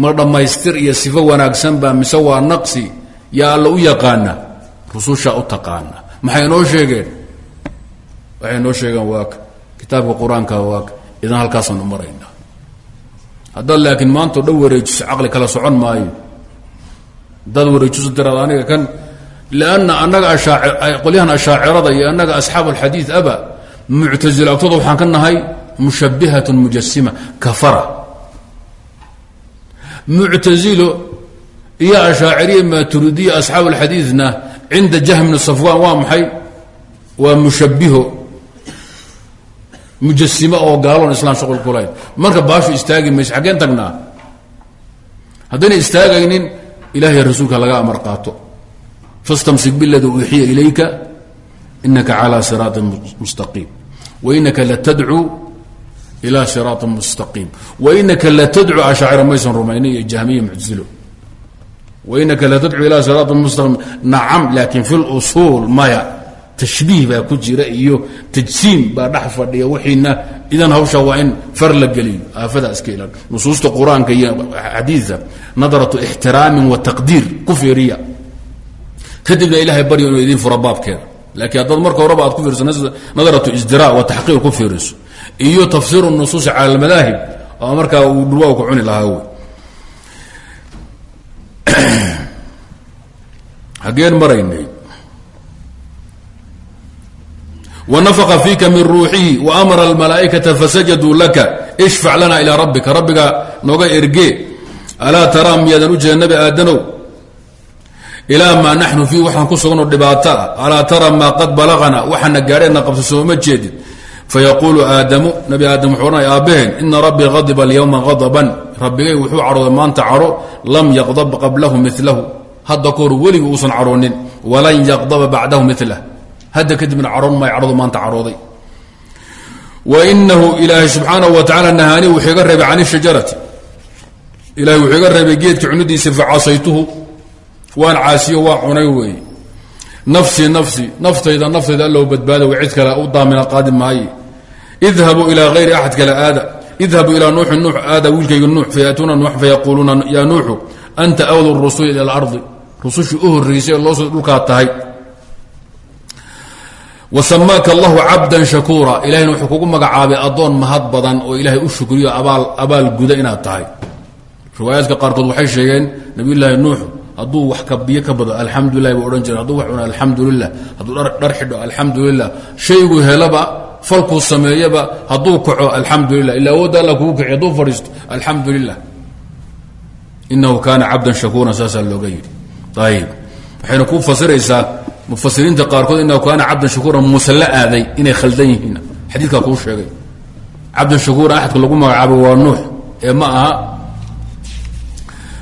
ma dhammaystir iyo sifo wanaagsanba mise waa naqsi yaa alla u yaqaana rusushaa u taqaana. Maxay noo sheegeen? Waxay noo sheegeen waak kitaabka qur'aanka waak idan halkaasaanu maraynaa haddaad laakiin maantao dhan wareejiso caqli kala socon maayo. Haddaad wareejiso tiraad aniga kan lanna annaga qolyahan ashaacirada iyo annaga asxaab alxadiid aba muctazila agtooda waxaan ka nahay mushabihat mujasima kafara muctazilo iyo ashaaciriya maturidiya asxaabu اlxadiidna cinda jahm bn safwan waa maxay waa mushabiho mujasimo oo gaaloon islaan shaqul kulayn marka baashu istaagi mayso xaggeen tagnaa haddayna istaagaynin ilahay rasuulka laga amar qaato fastamsik biladii uuxiya ilayka inaka calى siraaطi mustaqiim wainaka latadcuu ila siraaطi mustaqiim wainaka latadcuu ashaacira maysan rumaynin iyo jahmiya muctazilo wainaka latadcuu ila siraaطi mustaqiim nacam laakiin fi lusuul maya tashbiih baa ku jira iyo tajsiim baa dhex fadhiya wixiina idan hawsha waa in far la geliyo aafada iska ilan nusuusta qur-aanka iyo xadiida nadratu ixtiraamin wa taqdiir ku fiiriya kadibna ilahay baryo inuu idiin furo baabkeeda. Laakiin haddaad marka horeba aad ku fiirso nadratu isdira wa taxqiir ku fiiriso. Iyo tafsiiru nusuusi cala almadaahib oo markaa uu dhurwaa ku cuni lahaa wey hageen maraynay. Wnafqa fiika min ruuxihi waamara almalaaئikaةa fasajaduu laka ishfac lana ilaa rabbika. Rabbiga nooga erge alaa taraa miyaadan u jeeda aadanow ilaa maa naxnu fiih waxaan ku sugnoo dhibaato ah tara maa qad balagana? Waxaana gaadheena qabso sooma jeedid fayaquulu aadamu nabi aadam wuxuu odhanaya aabbaheen ina rabbii qadiba alyowma qadaban rabbigay wuxuu cadhooday maanta cadho lam yaqdab qablahu milahu hadda kahor weligii uusan cadhoonin walan yaqdaba bacdahu milah hadda kadibna caroon may cadhadu maanta cadhooday wainahu ilaahay subxaanahu wa tacaala nahaani wuxuu iga reebay can shajarati. Ilahay wuxuu iga reebay geedka cunidiisa facasaytuhu waan caasiyo waa cunay weeye nafsii nafsi naftayda naftayda allow badbaada way cid kale u daamina qaadi maaye idhabuu ilaa hayri axad kale aada. Idhabuu ilaa nuuxi nuux aada wiilkayga nuux fayaatuuna nuux fayaquuluuna yaa nuuxu anta awlu rusuli ila alardi. Rusushii u horraysay ee loo soo dhulkaa tahay. Wasamaaka allahu cabdan shakuura. Ilahayna wuxuu kugu magacaabay addoon mahad badan oo ilaahay u shukriyo abaal guda inaad tahay. Riwaayaadka qaarkood waxay sheegeen nabiyullaahi nuux hadduu wax biyo ka bado alxamdulilah buu odhan jira hadduu wax cuna alxamdu lilah hadduu dhar xidho alxamdu lilah shaygu helaba falkuu sameeyaba hadduu kaco alxamdu lilah ila awoodda alla kugu kaci hadduu fadhiisto alxamdu lilah inahu kaana cabdan shakuuran saasaa looga yidhi. Ayib waxayna ku fasiraysaa mufasiriinta qaarkood inahu kaana cabdan shakuura muuse aaday inay khaldan yihiin xadiidkaa kuu sheegay. Cabdan shakuura axadka lagu magacaabo waa nuux. Ee ma aha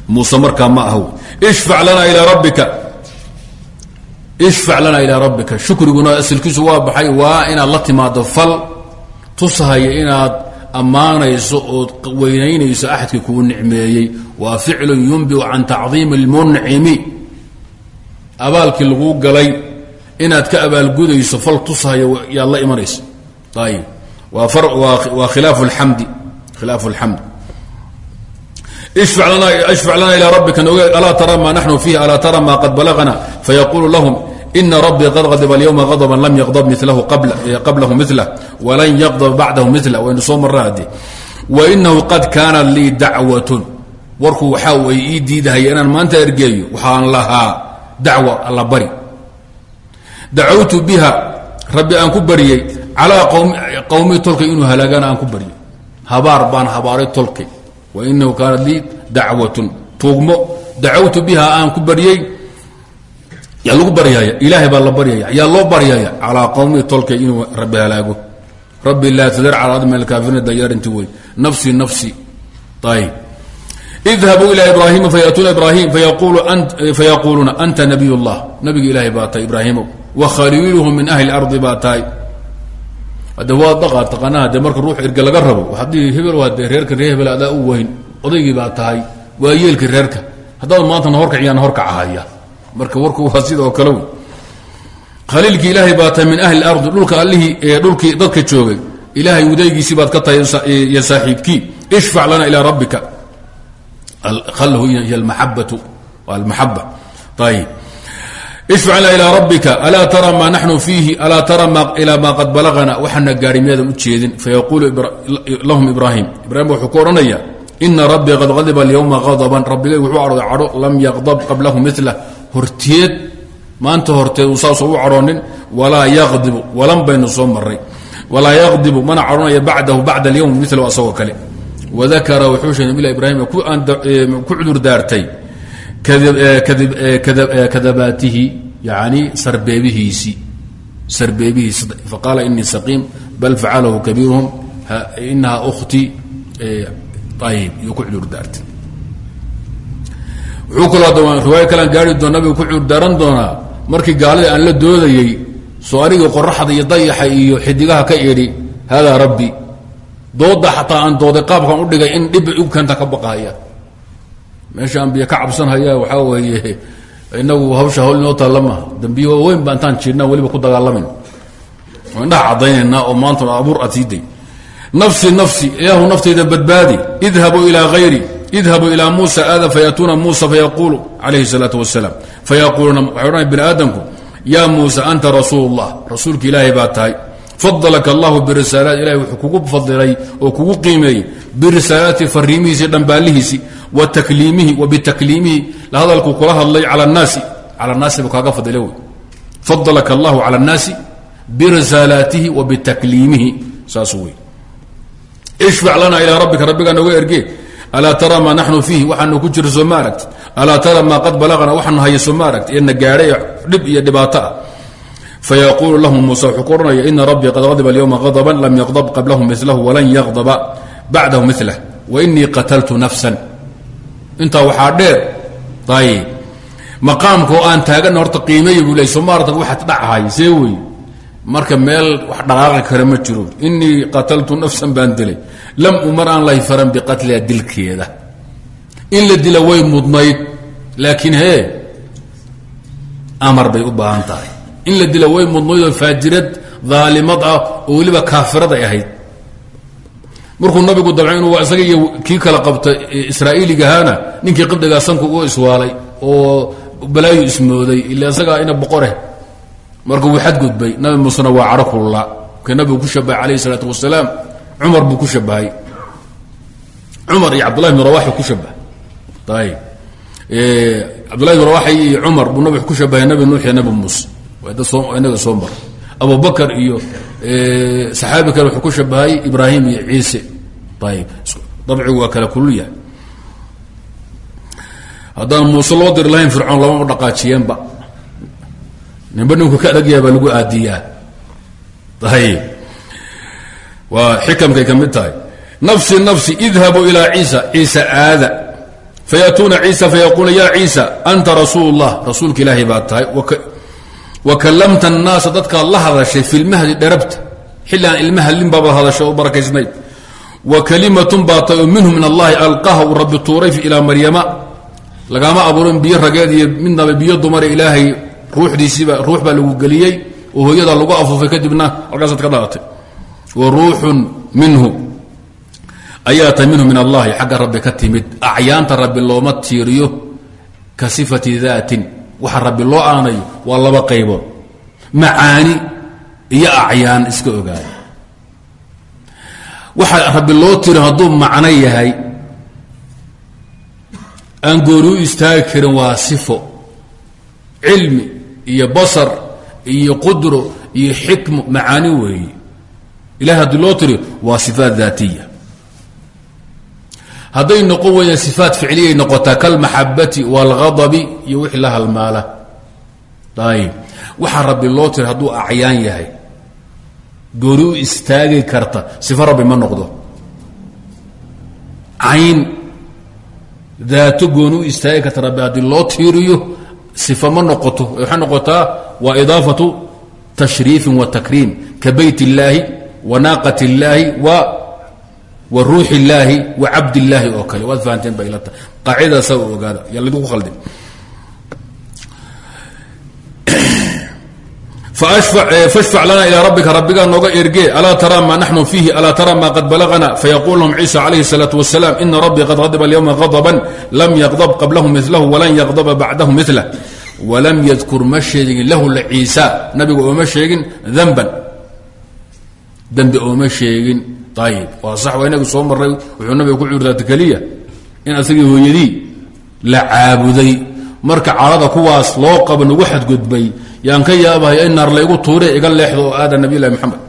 muuse markaa ma aha ishfac lana ilaa rabbika ishfac lana ilaa rabbika shukriguna asalkiisu waa baxay waa inaad la timaado fal tusahaya inaad ammaanayso ood weynaynayso axadkii kuu nicmeeyey waa ficlun yunbiu can tacdiimi اlmuncimi abaalkii laguu galay inaad ka abaalgudayso fal tusahaya yaad la imanaysa ayib waa khilaafu اlxamdi khilaafu اlxamd ishfac lana ilى rabbika alaa tara ma naxnu fiih alaa tara ma qad balagna fayaqulu lahum ina rabbii qad qadiba اlyowma qadba lam yaqdb milahu qablahu milah walan yaqdb bacdahu milah waynu soo marra haddi wainahu qad kaana lii dacwatun warku waxaa way ii diidahaya inaan maanta ergeeyo waxaan lahaa dacwa alla bari dacawtu biha rabbi aan ku baryey calaa qawmii tolkay inuu halaagana aan ku baryey habaar baan habaaray tolkay winahu kaanat lii dacwatun. Tuugmo dacawtu biha aan ku baryey yaa lagu baryaya ilaahay baa la baryaya yaa loo baryaya calaa qawmi tolkay inuu rabbi halaago. Rabbi laa tadar calaa ard min alkaafiriina dayaarinti wey nafsi nafsi. Ayb idhabuu ilaa ibraahima fayatuuna ibraahim fayaquuluuna anta nabiy اllah nabiga ilaahay baa tahay ibraahimow wa khaliiluhu min ahli ardi baa tahay hadde waa daqa taqaanaa de marka ruux erge laga rabo haddii hebel waa de reerka ree hebel adaa u weyn odaygii baa tahay waa yeelkii reerka. Haddaad maantana horkaciyaan horkacahaya marka warku waa sidoo kale wey khaliilkii ilaahay baa tahay min ahli اlardi dhulka allihii ee dhulkii dadka joogay. Ilaahay udaygiisii baad ka tahay iyo saaxiibkii. Ishfac lana ilaa rabbika. Alhu hiy almaxabatu almaxaba ayib ishfac lana ilaa rabbika alaa tara maa naxnu fiihi alaa tara ilaa maa qad balagana waxaana gaari miyaadan u jeedin fayaquulu lahum ibraahim ibrahim wuxuu ku odhanaya ina rabbii qad qadiba alyowma qadaban rabbigay wuxuu cadhooday cadho lam yaqdab qablahu milah horteed maanta horteed uu saasoo u cadhoonin walaa yaqdibu walan baynu soo maray walaa yaqdibu mana cadhonaya bacdahu bacda alyowm milahu asagoo kale wadakara wuxuu sheegay nabilah ibraahim ku cudur daartay kadabaatihi yani sarbeebihiisii sarbeebihiisi. Faqaala inii saqiim bal facalahu kabiiruhum inaha ukhtii ayib iyuu ku cudur daartay wuxuu kaloo riwaayo kalaan gaari doon nabigu ku cudur daaran doonaa markii gaalada aan la doodayey soo qoraxda iyo dayaxa iyo xidigaha ka idhi haadaa rabbi dooda xataa aan dooday qaabkan u dhigay in dhib u ka baqahaya meesha ambiya ka cabsanhaya waxaa weeye inagu hawsha hawl inoo taalla maaha. Dambiye waaweyn ba intaan jiirna weliba ku dagaalamin. Oo indhaha oo maanta abuur aad nafsi nafsi ilaahu naftayda badbaadi. Idhabuu ilaa hayri idhabuu ilaa muusa aada fayatuuna muusa fayaquulu calayhi salaatu wasalaam fayaquuluuna waxay odhanaya bini aadamku yaa anta rasuul llah rasuulka ilaahay baa tahay. Fadalaka allahu birisaalaat ilahay wuxuu kugu fadilay oo kugu qiimeeyey wa takliimihi wa bitakliimihi. La hadalkuu kula hadlay cala naasi cala naasi buu kaaga fadila wey. Fadalaka allahu cala annaasi birisaalaatihi wa bitakliimihi. Saasuu wey. Lana ilaa rabbika rabbigaa nooga ergee. Alaa tara maa naxnu fiihi waxaanu ku jira soo ma tara maa qad balaqna waxaanu haya soo ma aragti ee na gaadhay dhib iyo dhibaato ah. Fayaquulu lahu muuse wuxuu ku odhanaya ina rabbii qad qadiba alyowma qadaban lam yaqdab qablahu milahu walan yaqdaba bacdahu milah wainii qataltu nafsan intaa waxaa dheer ayib maqaamka oo aan taagana horta qiimeeya buu ma aragta waxaad wey marka meel wax dhaqaaqi kara ma jiro. Inii qataltu nafsan baan lam umar aan lahay faran biqatliha dilkeeda. In la dila way mudnayd laakiin amar bay u baahan tahay. In la dila way mudnayd ah oo weliba kaafirad ay ahayd markuu nabigu dabca inuu isaga iyo kii kala qabta israa'iiligahaana ninkii qibdigaa sanku u iswaalay oo balaayu ismooday ila isagaa ina boqoreh marka wuu xadgudbay nabi muusena waa caro kulula. Ka nabigu ku shabahay calayh isalaatu wasalaam cumar buu ku shabahay cumar iyo cabdullahi bn rawax ku shabahay ayib cabdullahi bn rawax iyo cumar buu nabigu ku shabahay nabi nuux iyo nabi muuse. Waa dad soo inaga soo mara abubakar iyo saxaabi kale wuxuu ku shabahay ibraahim iyo ciise. Ayib dabcigu waa kala kulul yahay. Haddaan muuse loo diri lahayn fircoon lamama dhaqaajiyeenba. Ninba ninku ka adagyaha baa lagu aadiyaa. Ayib waa xikamkay ka mid tahay. Nafsi nafsi idhabuu ilaa ciisa. Ciisa aada. Fayatuuna ciisa fayaquuna ya ciisa anta rasuul llah rasuulka ilaahay baa tahay wa kallamta annaasa dadkaad la hadashay fi lmahdi dherabta xilli aan ilma hadlin baabaad hadashay oo barakaysnayd. Wa kalimatun baa tahay oo minhu min allahi alqaha uu rabbi tuuray ilaa maryama. Lagama abuurin biyo rageed iyo midnaba biyo dumare ilaahay ruuxdiisiiba ruux baa lagu geliyey oo hooyadaa lagu afuufay kadibna halkaasaad ka dhalatay wa ruuxun minhu ayaa tahay minhu min allahi xagga rabbi ka timid waxa rabbi loo aanayo waa laba qaybood. Macaani iyo acyaan iska ogaada. Waxa rabbi loo tiiriyo hadduu macno yahay aan gooni u istaagi karin waa sifo. Cilmi iyo basar iyo qudro iyo xikmo macaani weeye. Ilahay haddii loo tiriyo waa sifaat daatiya hadday noqon weyda sifaat ficliyay noqotaa kalmaxabati wاlghadabi iyo wixii la halmaala ayib waxaa rabbi loo tiri hadduu acyaan yahay gooni u istaagi karta sifo rabbi ma noqdo cayn daato gooni u istaagi karta rabbi haddii loo tiiriyo sifa ma noqoto waxay noqotaa waa idaafatu tashriifin wa takriim ka bayt اllaahi wa naaqat اllaahi wa wa ruux illaahi wa cabd illaahi oo kale waad fahanteen ba ilata qaacidada saa u ogaada yaa laydinku khaldin fashfac lana ilaa rabbika rabbigaa nooga ergee alaa tara maa naxnu fiihi alaa tara maa qad balagana fayaqul lahum ciisa calayhi الsalaaة wasalaam ina rabbii qad qadba alyowma qadban lam yaqdb qablahu milahu walan yaqdba bacdahu milah walam yadkur ma sheegin lahu lciisa nabiga ooma sheegin danban dembi ooma sheegin ayib waa sax waa soo maray wuxuu nabiga ku cuurdaata keliya in asagii hooyadii la caabuday. Marka carada kuwaas loo qaba nagu xadgudbay yaan ka yaabahay in naar laygu tuure iga leexdo aada nabiy lahi maxamed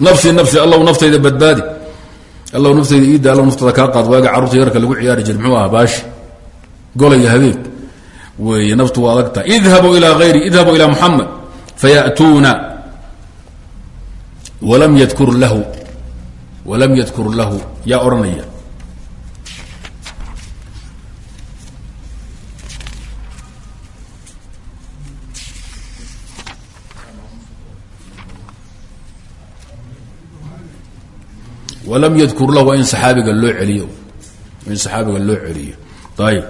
nafsi nafsi allow naftayda badbaadi. Allow naftayda iidda allow naftada kaa qaad. Waaga carruurta yarka lagu ciyaari jir muxuu ahaa baashi golaya habeen. Weeye naftu waa adag tahay idhabuu ilaa hayri idhabuu ilaa muxamed walam yadkur lahu walam yadkur lahu yaa odhanaya. Walam yadkur lahu waa in saxaabiga loo celiyo. In saxaabiga loo celiyo. Ayib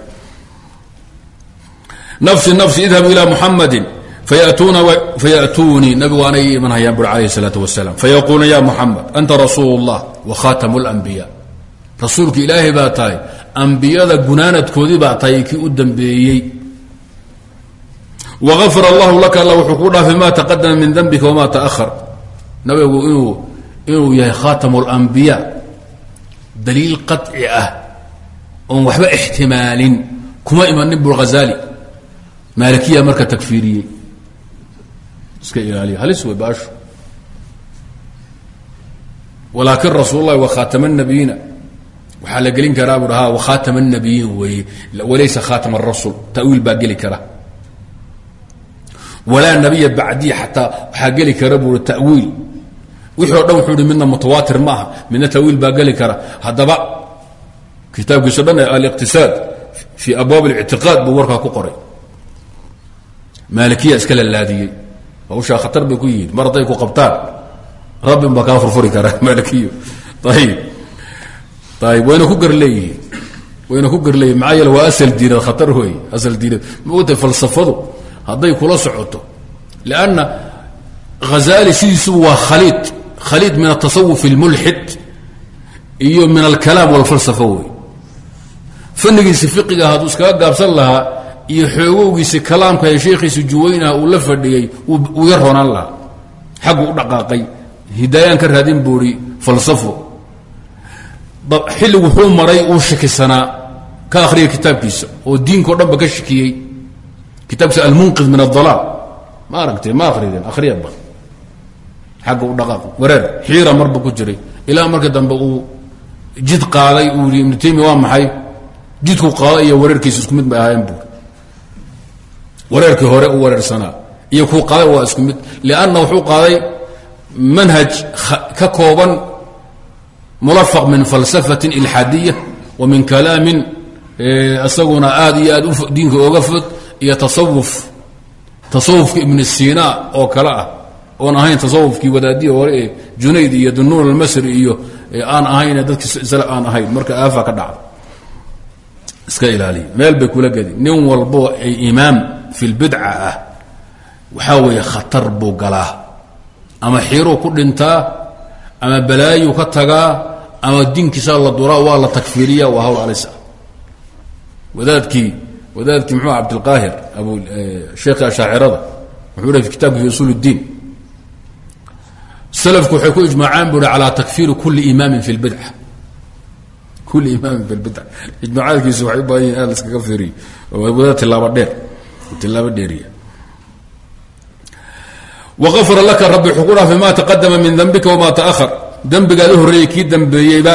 nafsi nafsi idhabu ilى muxamadi fayatuuna faya'tuunii nabigu waana ii iman hayaan buri alayh الsalaaة wasalaam fayaquuluna ya muxamed anta rasuul اllah wakhaatamu اlanbiya rasuulka ilaahay baa tahay ambiyada gunaanadkoodii baa tahay kii u dambeeyey wagafar allahu laka alla wuxuu ku dhaafay ma taqadama min dembika wama taأhar nabigu inuu inuu yahay khaatamu اlanbiya daliil qaطci ah oon waxba ixtimaalin kuma imanin bur hazali maalikiya marka takfiiriyey iska ilaaliya halis wey baashu. Walaakin rasuul lahi wakhaatama nabiyiina waxaa la gelin karaa buu ha wakhaatama nabiyiin weeye. Walaysa khaatama rasul tawiil baa geli kara. Walaa nabiya bacdiya xataa waxaa geli kara buui tawiil. Wixii o wuxuu hi midna mutawaatir ma aha. Midna tawiil baa geli kara. Haddaba kitaabkiiso dhan aliqtisaad fii abwaab اlictiqaad buu warkaa ku qoray. Maalikiya iska lalaadiyey hawshaa khatar bay ku yihiin mar hadday ku qabtaan rabbin baa kaa furfuri karaa maalikiyo. Ayib ayib wayna ku gar leeyihiin wayna ku gar leeyihiin maxaa yeele waa asal khatar wey asal diineed. Maogtahay falsafadu? Hadday kula socoto. Lanna hazali sidiisuba waa khaliid. Khaliid min atasawuf اlmulxid iyo min alkalaam walfalsafa wey fannigiisi fiqiga hadduu iskaga iyo xoogowgiisi kalaamka ee sheekhiisi juwaynaha uu la fadhiyey uu yar roonaan lahaa. Xaggu u dhaqaaqay. Hidaayaan ka raadin buuri falsafo xilli wuxuu maray uu shakisanaa ka akhriya kitaabkiisa oo diinkao dhan ba ka shakiyey kitaabkiisa almunqid min adalaal ma aragtay ma akrideen akhriyaba xagga u dhaqaaq wareer xiira marba ku jiray. Ilaa marka dambe uu jid qaaday uu yii ibnu taymiya waa maxay? Jidku qaaday iyo wareerkiisa isku mid bay ahaayeen buuri wareerkii hore u wareersanaa. Iyo kuu qaaday waa isku mid. Lianna wuxuu qaaday manhaj ka kooban mulafaq min falsafatin ilxaadiya wa min kalaamin isaguna aad iyo aad diinka oga fog iyo tasawuf tasawufka ibn sina oo kale ah. Oon ahayn tasawufkii wadaadihii hore ee junayd iyo dunuun almasri iyo aan ahayn dadkii aan ahayn. Marka aafa ka dhacda. Iska ilaaliya. Meel bay kula gedi nin walbo ay imaam fi lbidca ah. Waxaa weeye khatar buu galaa. Ama xiiruu ku dhintaa ama balaayuu ka tagaa ama diinkiisaa la duraa waa la takfiiriya waa hawl alis ah. Wadaadkii wadaadkii mxuu abdilqaahir abu eh, sheekhi ashaacirada wuxuu ley fi kitabka fi usuul اdiin slku waxay ku ijmaacaan bu hi calaa takfiiri kuli imaamin fi lbidca kuli imaamin fi lbidca ijmaacaadkiisu waxay u baahan yihiin aad la iskaga fiiriyo. Wada tilaabo dheer tilaabo dheeriya. Wafara laka rabbi wuxuu ku dhaafay ma taqadama min dembika wama taahar dembigaada horreeyey kii dambeeyeyba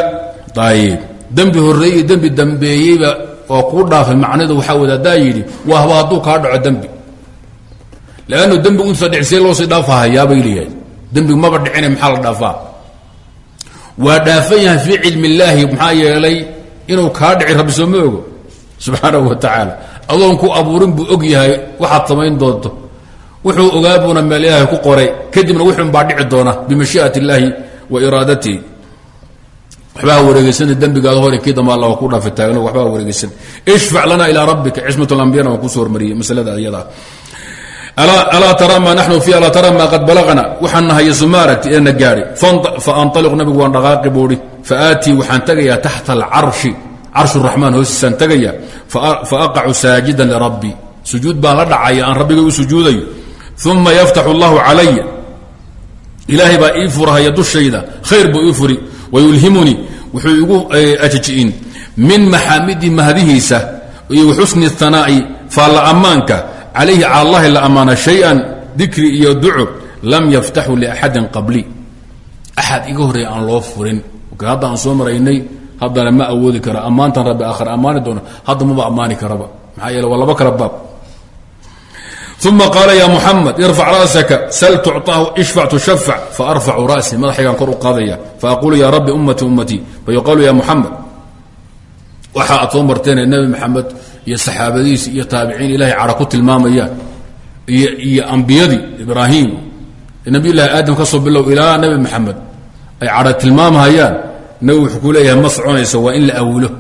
ayib dembi horreeyey dembi dambeeyeyba oo kuu dhaafay macnidu waxaa wadaadaa yidhi waa haba hadduu kaa dhaco dembi lannu dembigu intuusa dhici see loo sii dhaafahayaabay leeyahay. Dembigu maba dhicina maxaa la dhaafaa? Waa dhaafan yahay fii cilmi illaahi maxaa yeelay inuu kaa dhici rabbi soo ma ogo? Subxaanahu wa tacaala adoon ku abuurin buu og yahay waxaad samayn doonto. Wuxuu ogaabuuna meel ilaahay ku qoray kadibna wuxun baa dhici doona bimashii'at illaahi wa iraadatihi. Waxbaa wareegeysana dembigaada hore kii damba alla ku dhaafi taagno waxbaa wareegeysan ishfac lana ilaa rabbika cismat lambiyana waa ku soo hormariyey masalada iyada. Alaa tara ma nanu fi alaa tara ma qad balagna waxaan nahaye suma aragti ee na gaadhi. Faanaliq nabigu waan dhaqaaqi buuhi faaatii waxaan tegayaa taxta alcarshi carsh raxmaan hoostiisaan tegaya faaqacu saajidan lirabbi sujuud baan la dhacaya aan rabbigay u sujuudayo. Uma yaftaxu allahu calaya ilaahay baa ii furahaya dushayda khayr buu ii furi. Wayulhimunii wuxuu igu ajaji'in min maxaamidi mahdihiisa iyo waxusni hanaa'i faalla ammaanka. Calayhi cala allahi la ammaana shay-an dikri iyo duco. Lam yaftaxu liaxadin qabli. Axad iga horreeya aan loo furin. Hadda aan soo maraynay haddana ma awoodi kara ammaantan rabbi aakhir ammaani doono hadda maba ammaani karaba. Maxaa yeele waa laba kala baab. Uma qaala ya muxamed irfac ra'saka sal tucطahu ishfac tushafac faarfacu ra'si. Madaxaygaan kor u qaadaya. Faaqulu ya rabbi ummatii ummatii fayuqaalu ya muxamed waxa aad soo marteen nebi maxamed iyo saxaabadiisi iyo taabiciin ilahay cara ku tilmaamayaan iyo ambiyadii ibraahim. Nabiy llaahi aadam ka soo bilow ilaa nebi maxamed ay cara tilmaamhayaan nabi wuxuu ku leeyahay ma soconayso waa in la awilo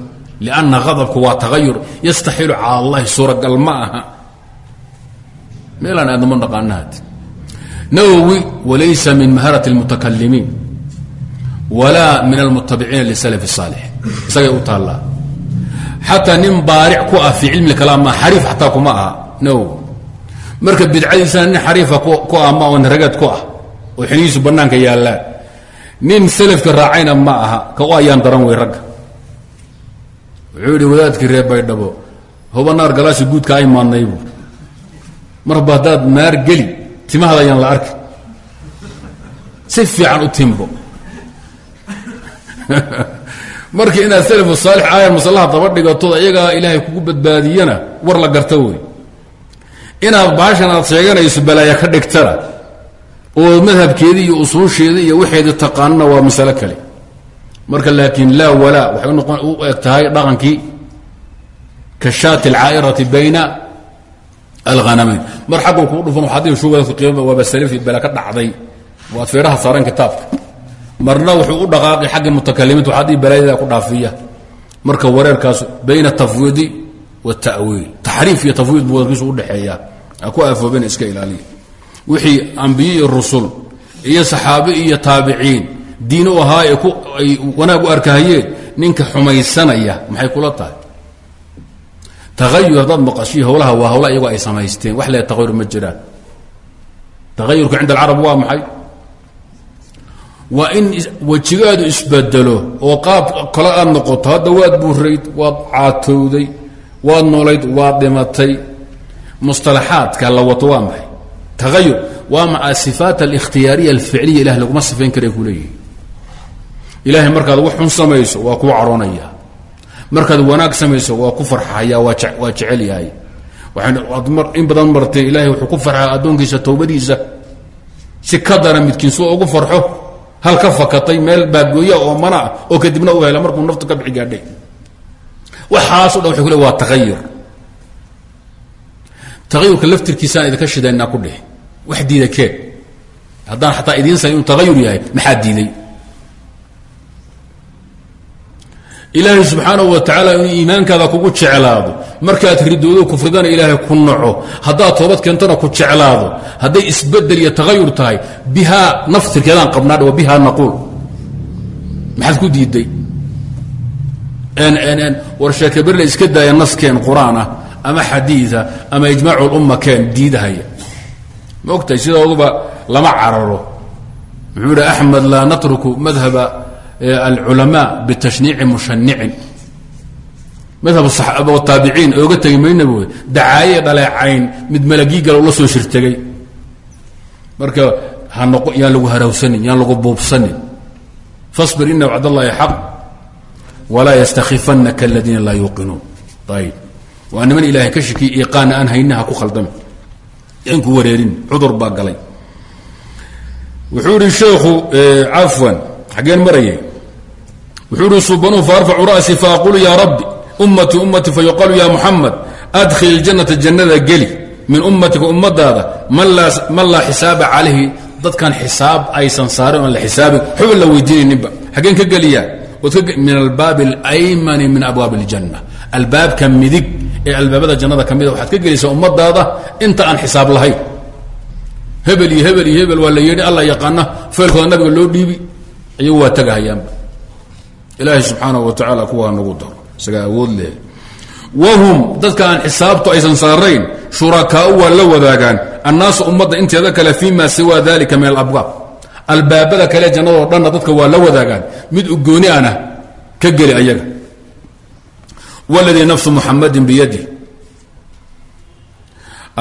lianna qadabku waa tagayur yastaxiilu cala allahi suuragal ma aha meelaan aadnama naqaanahat nawowi walaysa min maharat اlmutakalimiin walaa min almutabiciina lisalaf الsaalix isagay u taallaa xataa nin baaric ku ah fii cilmi kalaam ma xariif xataa kuma aha nawowi marka bidcadiisana nin xariifa ku ah ma on ragad ku ah oo xinihiisu bannaanka yaallaan nin salafka raacayna ma aha. Ka u ayaan daran wey ragga. Wuxuu yidhi wadaadkii reer baydhabo hoba naar galaasi guudka ay maadnaybu marba haddaad naar geli timahada ayaan la arki. Si fiican u timbo. Marka inaad salafu saalix aayar maslaha daba dhigatood iyagaa ilaahay kugu badbaadiyana war la garta wey. Inaad baashan aad sheeganayso balaaya ka dhigtana oo madhabkeedii iyo usuusheedii iyo waxeedii taqaanana waa masalo kale. Marka laakiin laa walaa waxay u eg tahay dhaqankii ka shaati alcaa'irati bayna alhanamayn mar xaggu kuu dhufan waxaad shugadka qiimada waaba salafi bala ka dhacday. Waad feedhaha saaran kitaabka. Marna wuxuu u dhaqaaqi xagga mutakalimiinta waxaad balaayada ku dhaafiya. Marka wareerkaas bayna atafwiidi wاtawiil taxriif iyo tafwiid buu wadkiisu udhexeeya ha ku aafoobeen iska ilaaliya wixii ambiye iyo rusul iyo saxaabe iyo taabiciin diin u ahaa ee ay wanaag u arkahayeen ninka xumaysanaya maxay kula tahay? Taayur haddaad maqashiy howlaha waa hawla iyagoo ay samaysteen wax le taayur ma jiraan. Taayurka cinda alcarab waa maxay? Waa in wejigaadu isbedelo oo qaab kale aad noqoto hadda waad buurayd waad caatowday waad noolayd waad dhimatay musطalaxaadka la wato waa maxay taayur waa maa sifaat alikhtiyaariya alficliya ilah laguma sifayn kara ku leeyihi ilahay markaad wax xun samayso waa kuu caroonaya. Markaad wanaag samayso waa ku farxaya waa jecel yahay. In badan marteen ilahay wuxuu ku farxaa addoonkiisa towbadiisa si ka dara midkiin suu ugu farxo hal ka fakatay meel baagooya oo mana oo kadibna u hela markuu naftu ka bixi gaadhay. Waxaaso dhan waxay ku le waa taayur taayurka laftirkiisaan idinka shidaynaa ku dheh wax diida keed haddaan xataa idiin san inuu taayur yahay maxaa diiday? Ilaahay subxaanahu wa tacaala inuu iimaankaada kugu jeclaado. Markaad ridoodo kufridana ilaahay ku naco haddaad toobad keentona ku jeclaado. Hadday isbeddel iyo taayur tahay bihaa naftirkeedaan qabnaadh wa bihaa naquul. Maxaad ku diiday? War sheekaberle iska daaya naskeen qur'aan ah ama xadiia ama ijmaac lumma keen diidahaya ma ogtahay sidooduba lama cararo. Muxuu ihi axmed natruku madhaba alculamaa bitashniici mushanicin madhab taabiciin ooga tegi mayna bu dacaaye dhaleecayn mid malagii galo la soo shirtegay. Marka ha noqo lagu harawsanin yaan lagu buubsanin. Fasbir ina wacd allahi xaq walaa yastakifanaka aladiina laa yuuqinuun. Ayib waa niman ilaahay ka shiki iqaana aan hayna ha ku khaldame ku wareerin. Cudur baa galay. Wuxuu ihi sheekhu cafwan xaggeen marayay wuxuu ihi subanuu faarfacu ra'si faaqulu ya rabbi ummatii ummatii fayuqaalu ya muxamed adkhil اljannata jannada geli. Min ummatika ummadaada man laa xisaaba calayhi. Dadkan xisaab aysan saarin la xisaabin. Xuban la weydiinayninba xaggeen ka geliyaa? Min albaabi alaymani min abwaabi اljanna albaabka midig ee albaabada jannada ka mida waxaad ka gelaysaa ummadaada inta aan xisaab lahayn. Hebel iyo hebel iyo hebel waa la yeedhi alla yaqaana feelkooda nabiga loo dhiibi. Ayagu waa tagahayaanba ilaahay subxaanahu wa tacaala kuwaa nagu daro isagaa awood leh. Wahum dadka aan xisaabtu aysan saarayn shurakaau waa la wadaagaan. Annaasu ummadda inteeda kale fii ma siwa dalika min alabwaab. Albaabada kale jannadoo dhanna dadka waa la wadaagaan. Mid ugooni ana ka geli ayaga wladii nafsu muxamadin biyadi.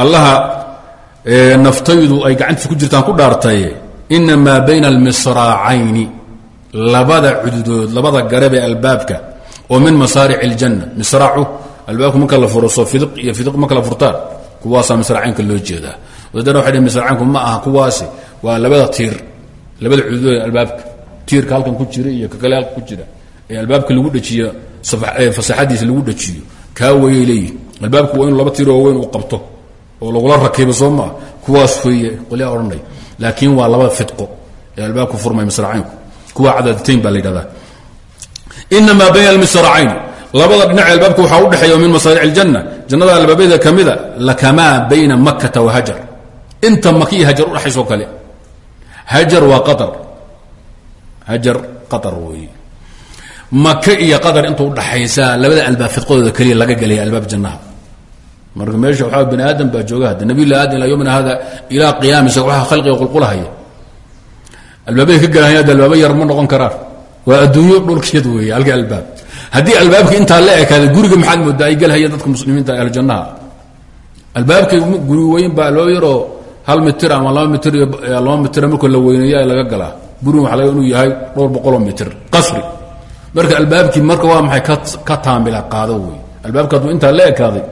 Allaha naftaydu ay gacantiisa ku jirtaan ku dhaartay inamaa bayna almisraacayni labada cududood labada garab ee albaabka oo min masaaric اljanna misraacu albaabku marka la furo soo fidiq iyo fidiq marka la furtaan kuwaasaa misraacaynka loo jeedaa. Wadadana waxay misraacaynku ma aha kuwaasi waa labada tiir labada cududood ee albaabka. Tiirka halkan ku jira iyo kakale halkan ku jira ee albaabka lagu dhejiyo fasaxadiisa lagu dhejiyo kaa wayay leeyihiin albaabku waa inu laba tiir oo weyn uu qabto oo lagula rakibo soo maa kuwaas weeye qolyaa odhanay. Laakiin waa labada fidqo ee albaabku furmay misraacaynku kuwa cadadatayn baa la yidhahdaa. Inamaa bayna almisracayn labada dhinac albaabka waxaa u dhexeeya min masaaric اljanna jannada albaabyada ka mida lakamaa bayna makkata wa hajar. Inta maka iyo hajar udhexaysoo kale. Hajar waa qatar. Hajar qatar weeye maka iyo qatar inta udhaxaysaa labada albaab fidqadooda laga gelaya albaab jannaha. Marka meesha waxaa bani aadam baa jooga hadda nabiy llahi aadam ilaa yomina hada ilaa qiyaamisa waxaa khalqiga qulqulahaya albaabay ka gelahayan ad albaaba yar ma noqon karaan. Waa adduunyo dhulkeed weeye halka albaab. Haddii albaabka intaa la ekaada guriga maxaad moodaa ay gelhayeen dadka muslimiinta ahlu jannaha albaabka guri weyn baa loo yaroo hal mitir ama laba mitir iyo laba mitir marka la weyneeya laga galaa. Guriga waxa laga inuu yahay dhowr boqoloo mitir. Qasri marka albaabkii marka waa maxay ka taamila qaado wey albaabka hadduu intaa la ekaaday.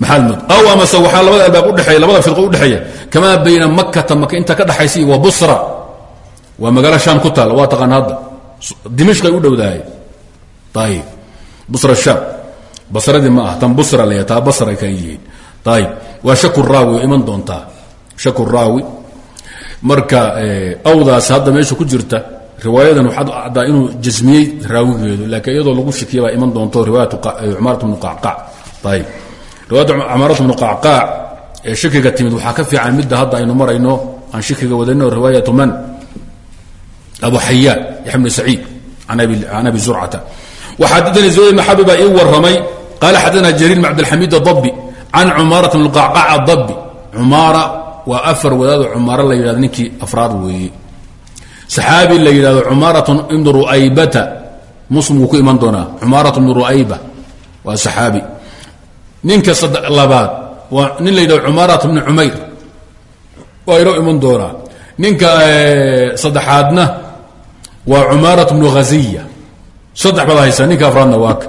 Maxaad mood aw amase waxaa labada albaab udhexeeya labada fidqo udhexeeya kamaa bayna makata maka inta ka dhexaysa iyo wa busra. Waa magaalo shaam ku taalla waa taqaan hadda. Dimishqay u dhowdahay. Ayib busra shaam. Basradii ma aha tan busra la taa basray kan yihiin. Ayib waa shaku raawi oo iman doontaa. Shaku raawi. Marka awdaas hadda meesha ku jirta riwaayadan waxaad caddaa inuu jasmiyey raawigeedu laakiin iyadoo lagu shikiya baa iman doonto riwaayat cumaarat bnu qacqac ayib riwaayadda cumaarat bnu qacqaac ee shikiga timid waxaa ka fiican midda hadda aynu marayno aan shikiga wadano riwaayatu man? Abu xayaan yaxya bn saciid can abi zurcata. Waxadadani zuhayr bn xabi baa ii waramay qaala xadana jariir bn cabdilxamiid adabi can cumaarat bn qacqac adabi cumaara waa afar wadaado cumaaro la yidhahdo ninkii afraad weeye saxaabi la yidhahdo cumaaratun ibnu ru'aybata muslim wuu ku iman doonaa cumaarat bnu ru'ayba waa saxaabi. Ninka labaad waa nin la yidhahdo cumaarat bni cumayr waa inoo iman doonaa. Ninka saddexaadna waa cumaarat bnu haziya saddex baad haysaa ninka afraadna waa ka.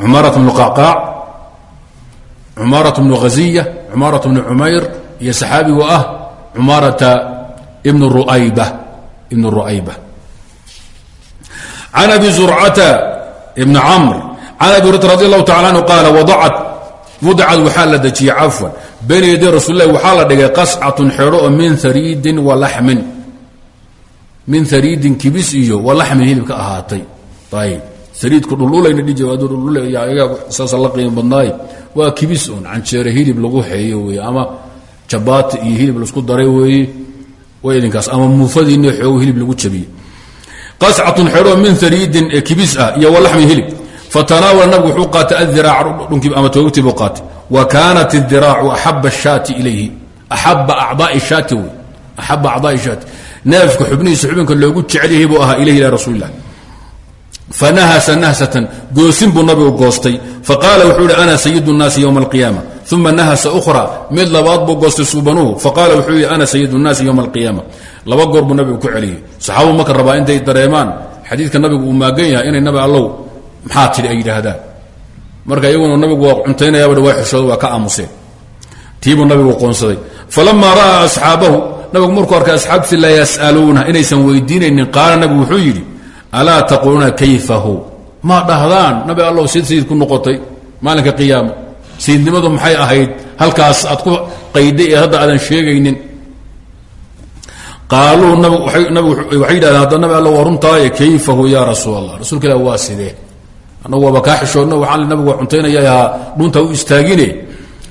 Cumaarat bnu qacqaac cumaarat bnu haziya cumaarat bnu cumayr iyo saxaabigu ah cumaarata ibnu ruayba ibnu ru'ayba. Can abi zurcata ibni camr can abi hurata radi allahu tacala anhu qaala wadacat wudicad waxaa la dejiyey cafwan bayna yaday rasul lahi waxaa la dhigay qascatun xedho oo min hariidin wa laxmin min hariidin kibis iyo wa laxmin hilib ka ahaatay. Ayib hariidku dhululayna dhiji aduu dhululaya saasa la qiimo badnaay. Waa kibis un canjeere hilib lagu xeeyo weeye ama jabaati iyo hilib la isku daray weeye way idinkaas ama muufadiinio xoogo hilib lagu jabiyey. Qascatun xedho min hariidin ee kibis ah iyo hilib. Fatanaawala nabigu wuxuu qaatay adiraac ama toogtii buu qaatay. Wa kaanat idiraacu axaba shaati ilayhi. Axaba acdaai shaati wey. Axaba acdaai shaati. Neefka xubnihiisa xubinka loogu jecel yahay buu ahaa ilayhi ila rasuulilah fanahasa nahsatan goosin buu nabigu goostay. Faqaala wuxuu ihi ana sayidu nnaasi ywma alqiyaama uma nahasa ukhra mid labaad buu goostay suubanuhu faqaala wuxuu yihi ana sayidu nnaasi ywma alqiyaama laba goor buu nabigu ku celiyey saxaabadu marka rabaa intay dareemaan xadiidka nabigu uu maagan yahay inay nabi allow maxaa tidhi ay yidhaahdaan marka iyaguna nabigu waa cuntaynayaaba waa xishooda waa ka aamuseen tiibuu nabigu qoonsaday falamaa ra'aa asxaabahu nabigu markuu arkay asxaabtii la yas'aluuna inaysan weydiinaynin qaala nabigu wuxuu yidhi alaa taquuluuna kayfahu ma dhahdaan nabi allow sid sayid ku sayidnimadu maxay ahayd? Halkaas aad ku qayday ee hadda aadan sheegaynin. Qaaluu nabig nabig waxay yidhahdeen hadda nabi alla waa runtaaye kayfahu ya rasuul allah rasuulka ilah waa sidee? Annagu waaba kaa xishoodna waxaan nabigu waa cuntaynayaa dhunta u istaagine.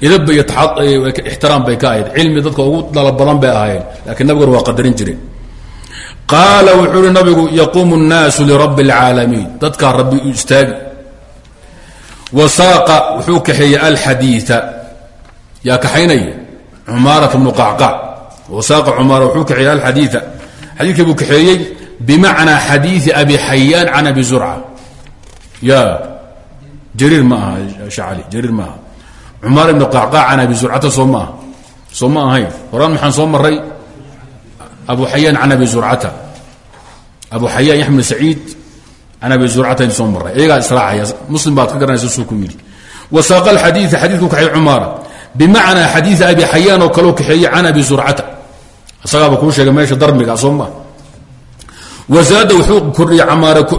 Idabba iyo ixtiraam bay ka ahayd. Cilmi dadka ugu dhalo badan bay ahaayeen laakiin nabigur waa qadarin jireen qaala wuxuu uhi nabigu yaquumu nnaasu lirabbi اlcaalamiin dadkaa rabbi u istaagi wasaaqa wuxuu kaxeeyey alxadiia yaa kaxaynaya cumaarat bnu qacqac wasaaqa cumaara wuxuu kaxeeyey alxadiia xadiidkii buu kaxeeyey bimacnaa xadiidi abi xayaan can abi zurca. Ya jariir ma aha shacali jariir ma aha. Cumaar ibnu qacqac can abi zurcata soo ma aha soo ma ahayn. Horaan maxaan soo maray abu xayaan can abi zurcata abu xayaan yaxmed saciid can abi zurcata soo maray. Iyagaa israacaya. Muslim baad ka garanaysa suu ku yidhi wasaaqa alxadiida xadiidku kaxay cumaara bimacnaa xadiida abi xayaan oo kaleo kaxeeye can abi zurcata isagaaba kuu sheegay meesha darmiga soo maa wazaada wuxuu kordhiyey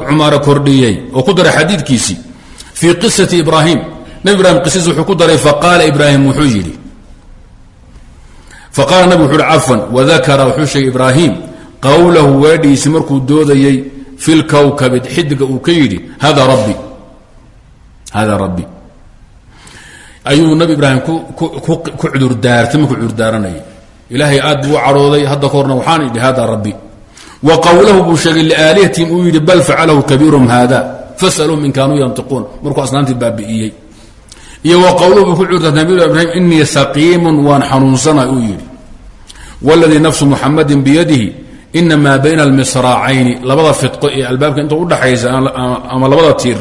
cumaara kordhiyey oo ku daray xadiidkiisii fii qisati ibraahim. Nabi ibrahim qisadiis wuxuu ku daray faqaala ibraahim wuxuu yidhi faqaala nabig wuxu uhi cafan wadakara wuxuu sheegay ibraahim qowlahu weedhiisi markuu doodayey fi lkawkabi xidiga uu ka yidhi hada rabbi. Hada rabbi. Ayuu nabi ibraahim ku cudurdaartay markuu cudurdaaranayay ilaahay aad buu u cadhooday hadda ka horna waxaan idhi hada rabbi. Wa qowlahu buu sheegay liaalihatihim uu yidhi bal facalahu kabiirum hada fasaluum in kaanuu yantiquun. Markuu asnaantii baabi'iyey. Iyo wa qowluhu buu ku cudurdaartay nabi ibrahim inii saqiimun waan xanuunsana uu yidhi. Wاladii nafsu muxamadin biyadihi inamaa bayna almisraacayni labada fidqo ee albaabka inta udhaxaysa ama labada tiir.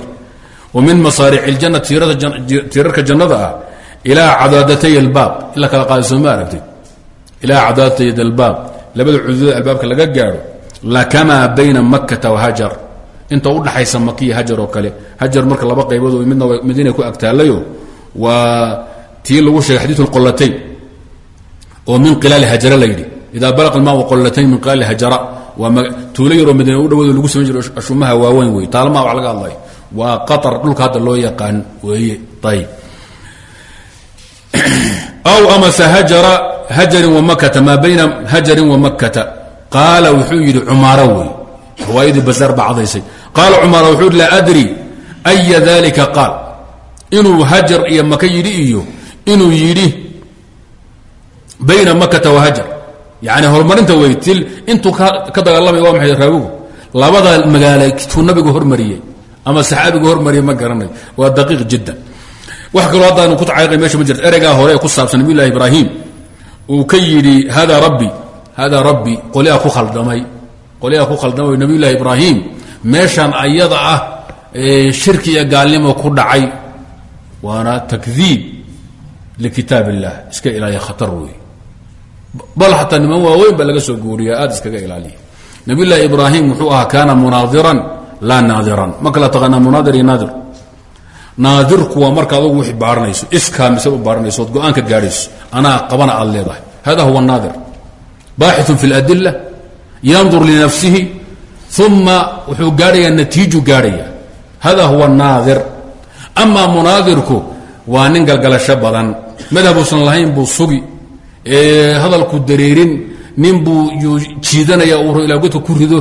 Oo min masaaric اljanna tiirarka jannada ah ilaa cadaadatay albaab. Ila kala qaada soo ma aragtay ilaa cadaadatay albaab. Labada cududada albaabka laga gaadho lakamaa bayna makkata wahajar inta udhaxaysa makiya hajar oo kale. Hajar marka laba qaybood midna madiina ku agtaalayo waa tii lagu sheegay xadiiu qolatayn oo idaa balaq ilmaa qolatayn min ilaali hajara waa tuulo yaroo madiina u dhawado lagu samayn jiro ashumaha waaweyn wey taalmaha wax laga hadlayo waa qatar dhulka hadda loo yaqaan weeye ayb aw amase hajara hajarin wa makata maa bayna hajarin wa makkata qaala wuxuu yidhi cumaaro wey riwaayadii basaar baa cadaysay qaala cumaaro wuxuu yidhi laa adri aya dalika qaal inuu hajar iyo maka yidhi iyo inuu yidhi bayna makata wa hajar yani horumarinta wey til intuu ka dagaalamay waa maxay raawigu labada magaalo tuu nabigu hormariyey ama saxaabigu hormariyey ma garanayo waa daqiiq jiddan. Wax kaloo haddaanu ku tacaliqay meesha ma jirto. Ereygaa hore ee ku saabsan nabiy llahi ibraahim uu ka yidhi hada rabbi hada rabbi qolyaa ku khaldamay qolyaa ku khaldamay nabiy llahi ibraahim. Meeshan ayada ah shirki iyo gaalnimo ku dhacay. Waana takdiib likitaab illah iska ilaaliya khatar wey bal xataa niman waaweyn baa laga soo guuriya aad iskaga ilaaliya. Nabiy llahi ibraahim wuxuu ahaa kaana munaadiran laa naadiran. Ma kala taqaanaa munaadir iyo naadir? Naadirku waa marka adugu wixii baaranayso iskaa mise u baaranayso ood go'aan ka gaadhayso anaa qabana aad leedahay. Hada huwa naadir. Baaxitun fi اladila yandur linafsihi uma wuxuu gaadhayaa natiiju gaadhaya hada huwa naadir. Ama munaadirku waa nin galgalasho badan. Madhabuusan lahayn buu sugi hadalku dareerin nin buu jiidanaya ilaa godka ku rido.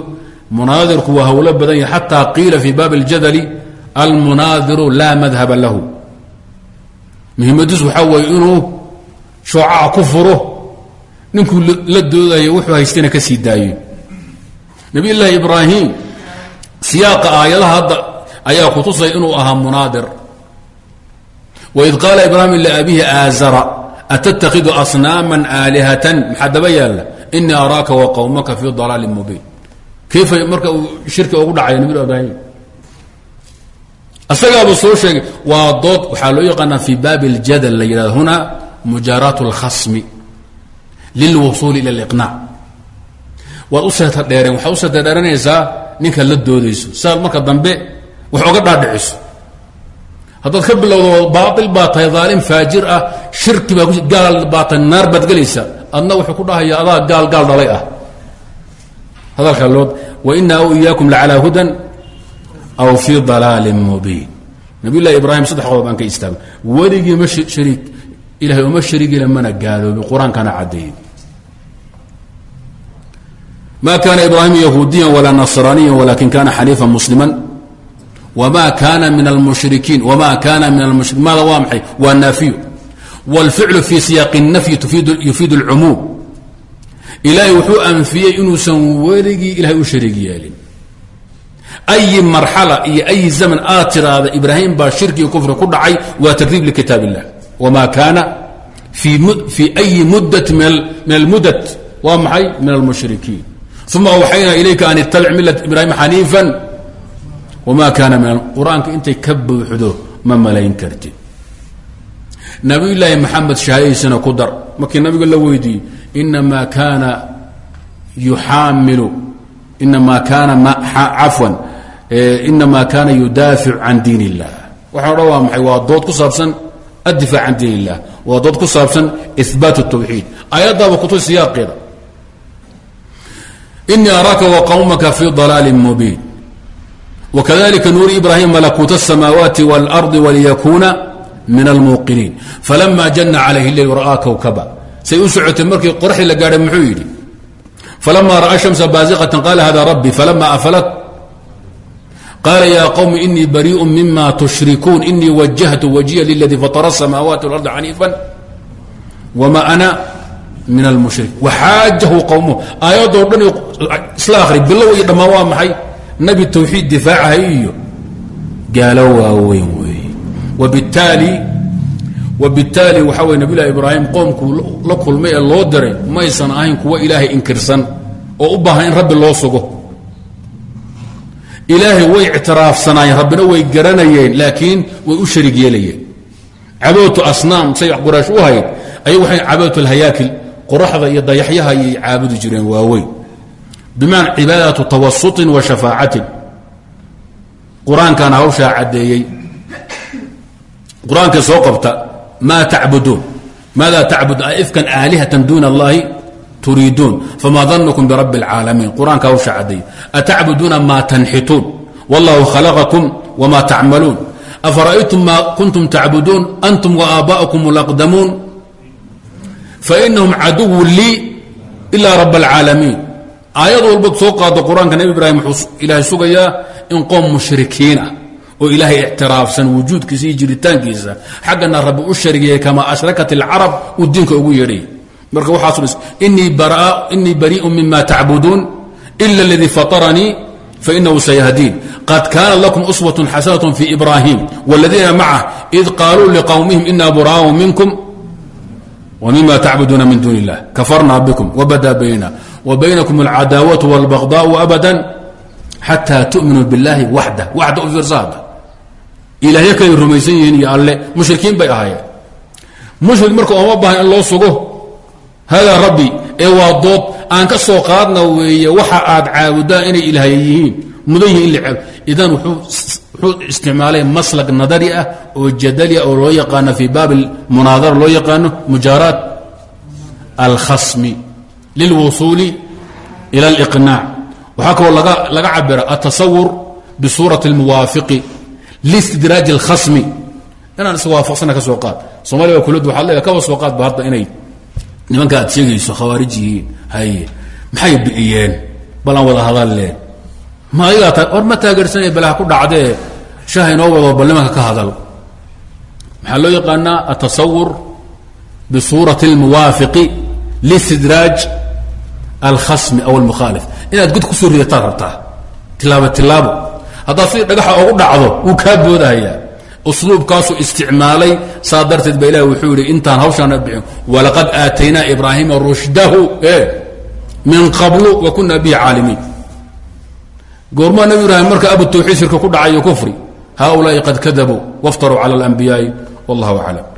Munaadirku waa hawlo badan yahy xataa qiila fi baabi اljadali almunaadiru laa madhaba lahu. Muhiimadiisu waxaa weeye inuu shoocaca ku furo. Ninkuu la doodayo wuxuu haystayna ka sii daayo. Nabiy ibraahim siyaaqa aayadaha hadda ayaa kutusay inuu ahaa munaadir. Waid qaala ibraahim liabihi aazara attakidu asnaaman aalihatan maxaa daba yaalla inii araaka wa qowmaka fii dalaalin mubiin kayfa marka uu shirki ugu dhacaya nabi ibraahim asagaaba soo sheegay waa dood waxaa loo yaqaanaa fi baabi اljadal la yidhahdo huna mujaaraat اlkhasmi lilwusuuli ila اliqnaac waad u seeta dheereen waxaad u seeta dheeranaysaa ninka la doodayso siaad marka dambe wax oga dhaadhiciso haddaad ka bilowdo baail baa tahay daalim faajir ah shirki gaal baa tahay naar baad gelaysaa adna wuxuu ku dhahaya adaa gaal gaal dhalay ah. Hadalkaa loo waina aw iyaakum lacalaa hudan aw fii dalaalin mubiin. Nabiy llahi ibraahim saddex qodob aan ka istaagno. Weligii ma shariik ilahay uma shariigila mana gaaloobin qur'aankana caddeeyey. Ma kaana ibraahim yahuudiyan walaa nasraaniyan walakin kana xaniifan musliman wma kana min almushrikiin wma kana min almushrikiin maada waa maxay waa naafiyu wاlficlu fi siyaaqi الnafyi yufiid اlcumuum ilaahay wuxuu anfiyey inuusan weligii ilahay u shariig yeelin ayi marxala iyo ayi zaman aad tiraahda ibraahim baa shirki kufri ku dhacay waa takdiib likitaab illah wma kaana fii ayi mudat min almudat waa maxay min almushrikiin uma awxayna ilayka an ittabic milat ibraahim xaniifa wamaa kaana min qur'aanka intay ka buuxdo ma malayn kartid nabiyulaahi maxamed shahadiisana ku dar markii nabigu la weydiiyey inamaa kaana yuxaamilu inamaa kaana cafwan inamaa kaana yudaafic can diin illah waxaa odhan waa maxay waa dood ku saabsan addifac can diin illah waa dood ku saabsan ihbaat tawxiid aayaddaaba kutu inii araaka wa qawmaka fii dalaalin mubiin wkadalika nuuri ibrahim malakuut الsamaawaati wاlarضi waliyakuna min almuuqiniin falama jana calayhi leyl ra'aa kowkaba say u socotay markii qoraxdii la gaadhay muxuu yidhi falama ra'a shamsa baasiqatan qaala hada rabbi falama afalat qaala ya qwmi inii bariiء mima tushrikuun inii wajahtu wajhiya liladii fatara الsamaawaati wاlarض xaniifan wma ana min almushrik waxaajahu qowmuhu aayadoo dhan isla akhri bilow iyo dhammaan waa maxay nabi tawxiid difaacahay iyo gaalo waaweyn weeye wabitaali wabitaali waxaa weye nabilahi ibraahim qoomkuu la kulmay ee loo diray maysan ahayn kuwa ilaahay inkirsan oo u baahan in rabbi loo sugo. Ilaahay way ictiraafsanaayeen rabbina way garanayeen laakiin way u sharig yeelayeen. Cabootu asnaam say quraysh u hayd ay waxay cabootu alhayaakil qoraxda iyo dayaxyaha ayay caabudi jireen waaweyn bimacna cibaadatu tawasuطin wa shafaacatin qur-aankana hawshaa caddeeyey qur-aanka soo qabta maa tacbuduun maada tacbud ifkan aalihatan duuna allahi turiiduun fama danukm birabbi اlcaalamiin qur-aanka hawshaa caddeeyey atacbuduuna maa tanxituun wallahu khalaqakum wma tacmaluun afara'aytum ma kuntum tacbuduun antum waaaba'kum اlaqdamuun fainahum caduwu lii ila rab اlcaalamiin aayad walba soo qaado qur'aanka nebi ibraahim wuxuu ilaahay sugayaa in qoom mushrikiin ah oo ilaahay ictiraafsan wujuudkiisa iyo jiritaankiisa. Xaggana rabbi u sharigiyay kamaa ashrakat alcarab uu diinka ugu yeedhay marka waxaas innii bariiun mima tacbuduun ila aladii fataranii fainahu sayahdiin qad kaana lakum uswatun xasanat fii ibraahim wاladiina macah id qaaluu liqowmihim ina buraaun minkum wmima tacbuduuna min duun اllah kafarna bikm wbada baynana wbaynakm اlcadaawaة wاlbagضاء abada xatى tu'minuu biاllahi waxda waxda u fiirsaada ilaahyo kalay rumaysan yihiin iyo alle mushrikiin bay ahaayeen mushrik marka ooma baahan in loo sugo hada rabbi ee waa dood aan ka soo qaadna weeye waxa aad caabudaan inay ilaahya yihiin mudan yihin in la idan wuxuu isticmaalay maslak nadari ah oo jadali ah oo loo yaqaano fii baab munaadara loo yaqaano mujaaraat alkhasmi lilwusuuli ila اliqnaac waxaa kaloo laga laga cabira atasawur bisuurati اlmuwaafiqi listidraaj اlkhasmi inaan iswaafaqsana ka soo qaad somalia waa kulad waxaad leedahay kaba soo qaad ba hadda inay nimanka aad sheegayso khawaarij yihiin haye maxay bi'iyeen bal aan wada hadalleen ma ayagaa ta war ma taageersanaya balaha ku dhacdee shaha inoo wado bal nimanka ka hadal. Maxaa loo yaqaanaa atasawur bisuurati اlmuwaafiqi listidraaj alkhasmi aw almukhaalif. Inaad god ku soo ridataan rabtaa tilaabo tilaabo. Haddaad si dhagaxa ogu dhacdo wuu kaa boodahayaa usluubkaasuu isticmaalay saa darteed ba ilahi wuxuu yihi intaan hawshaana bixin. Walaqad aataynaa ibraahima rushdahu min qablu wa kuna bihi caalimiin. Goormaa nabi ibraahim marka abu tawxiid shirka ku dhacayo kufri haulaai qad kadabuu waftaruu cala اlanbiyaai wallahu aclam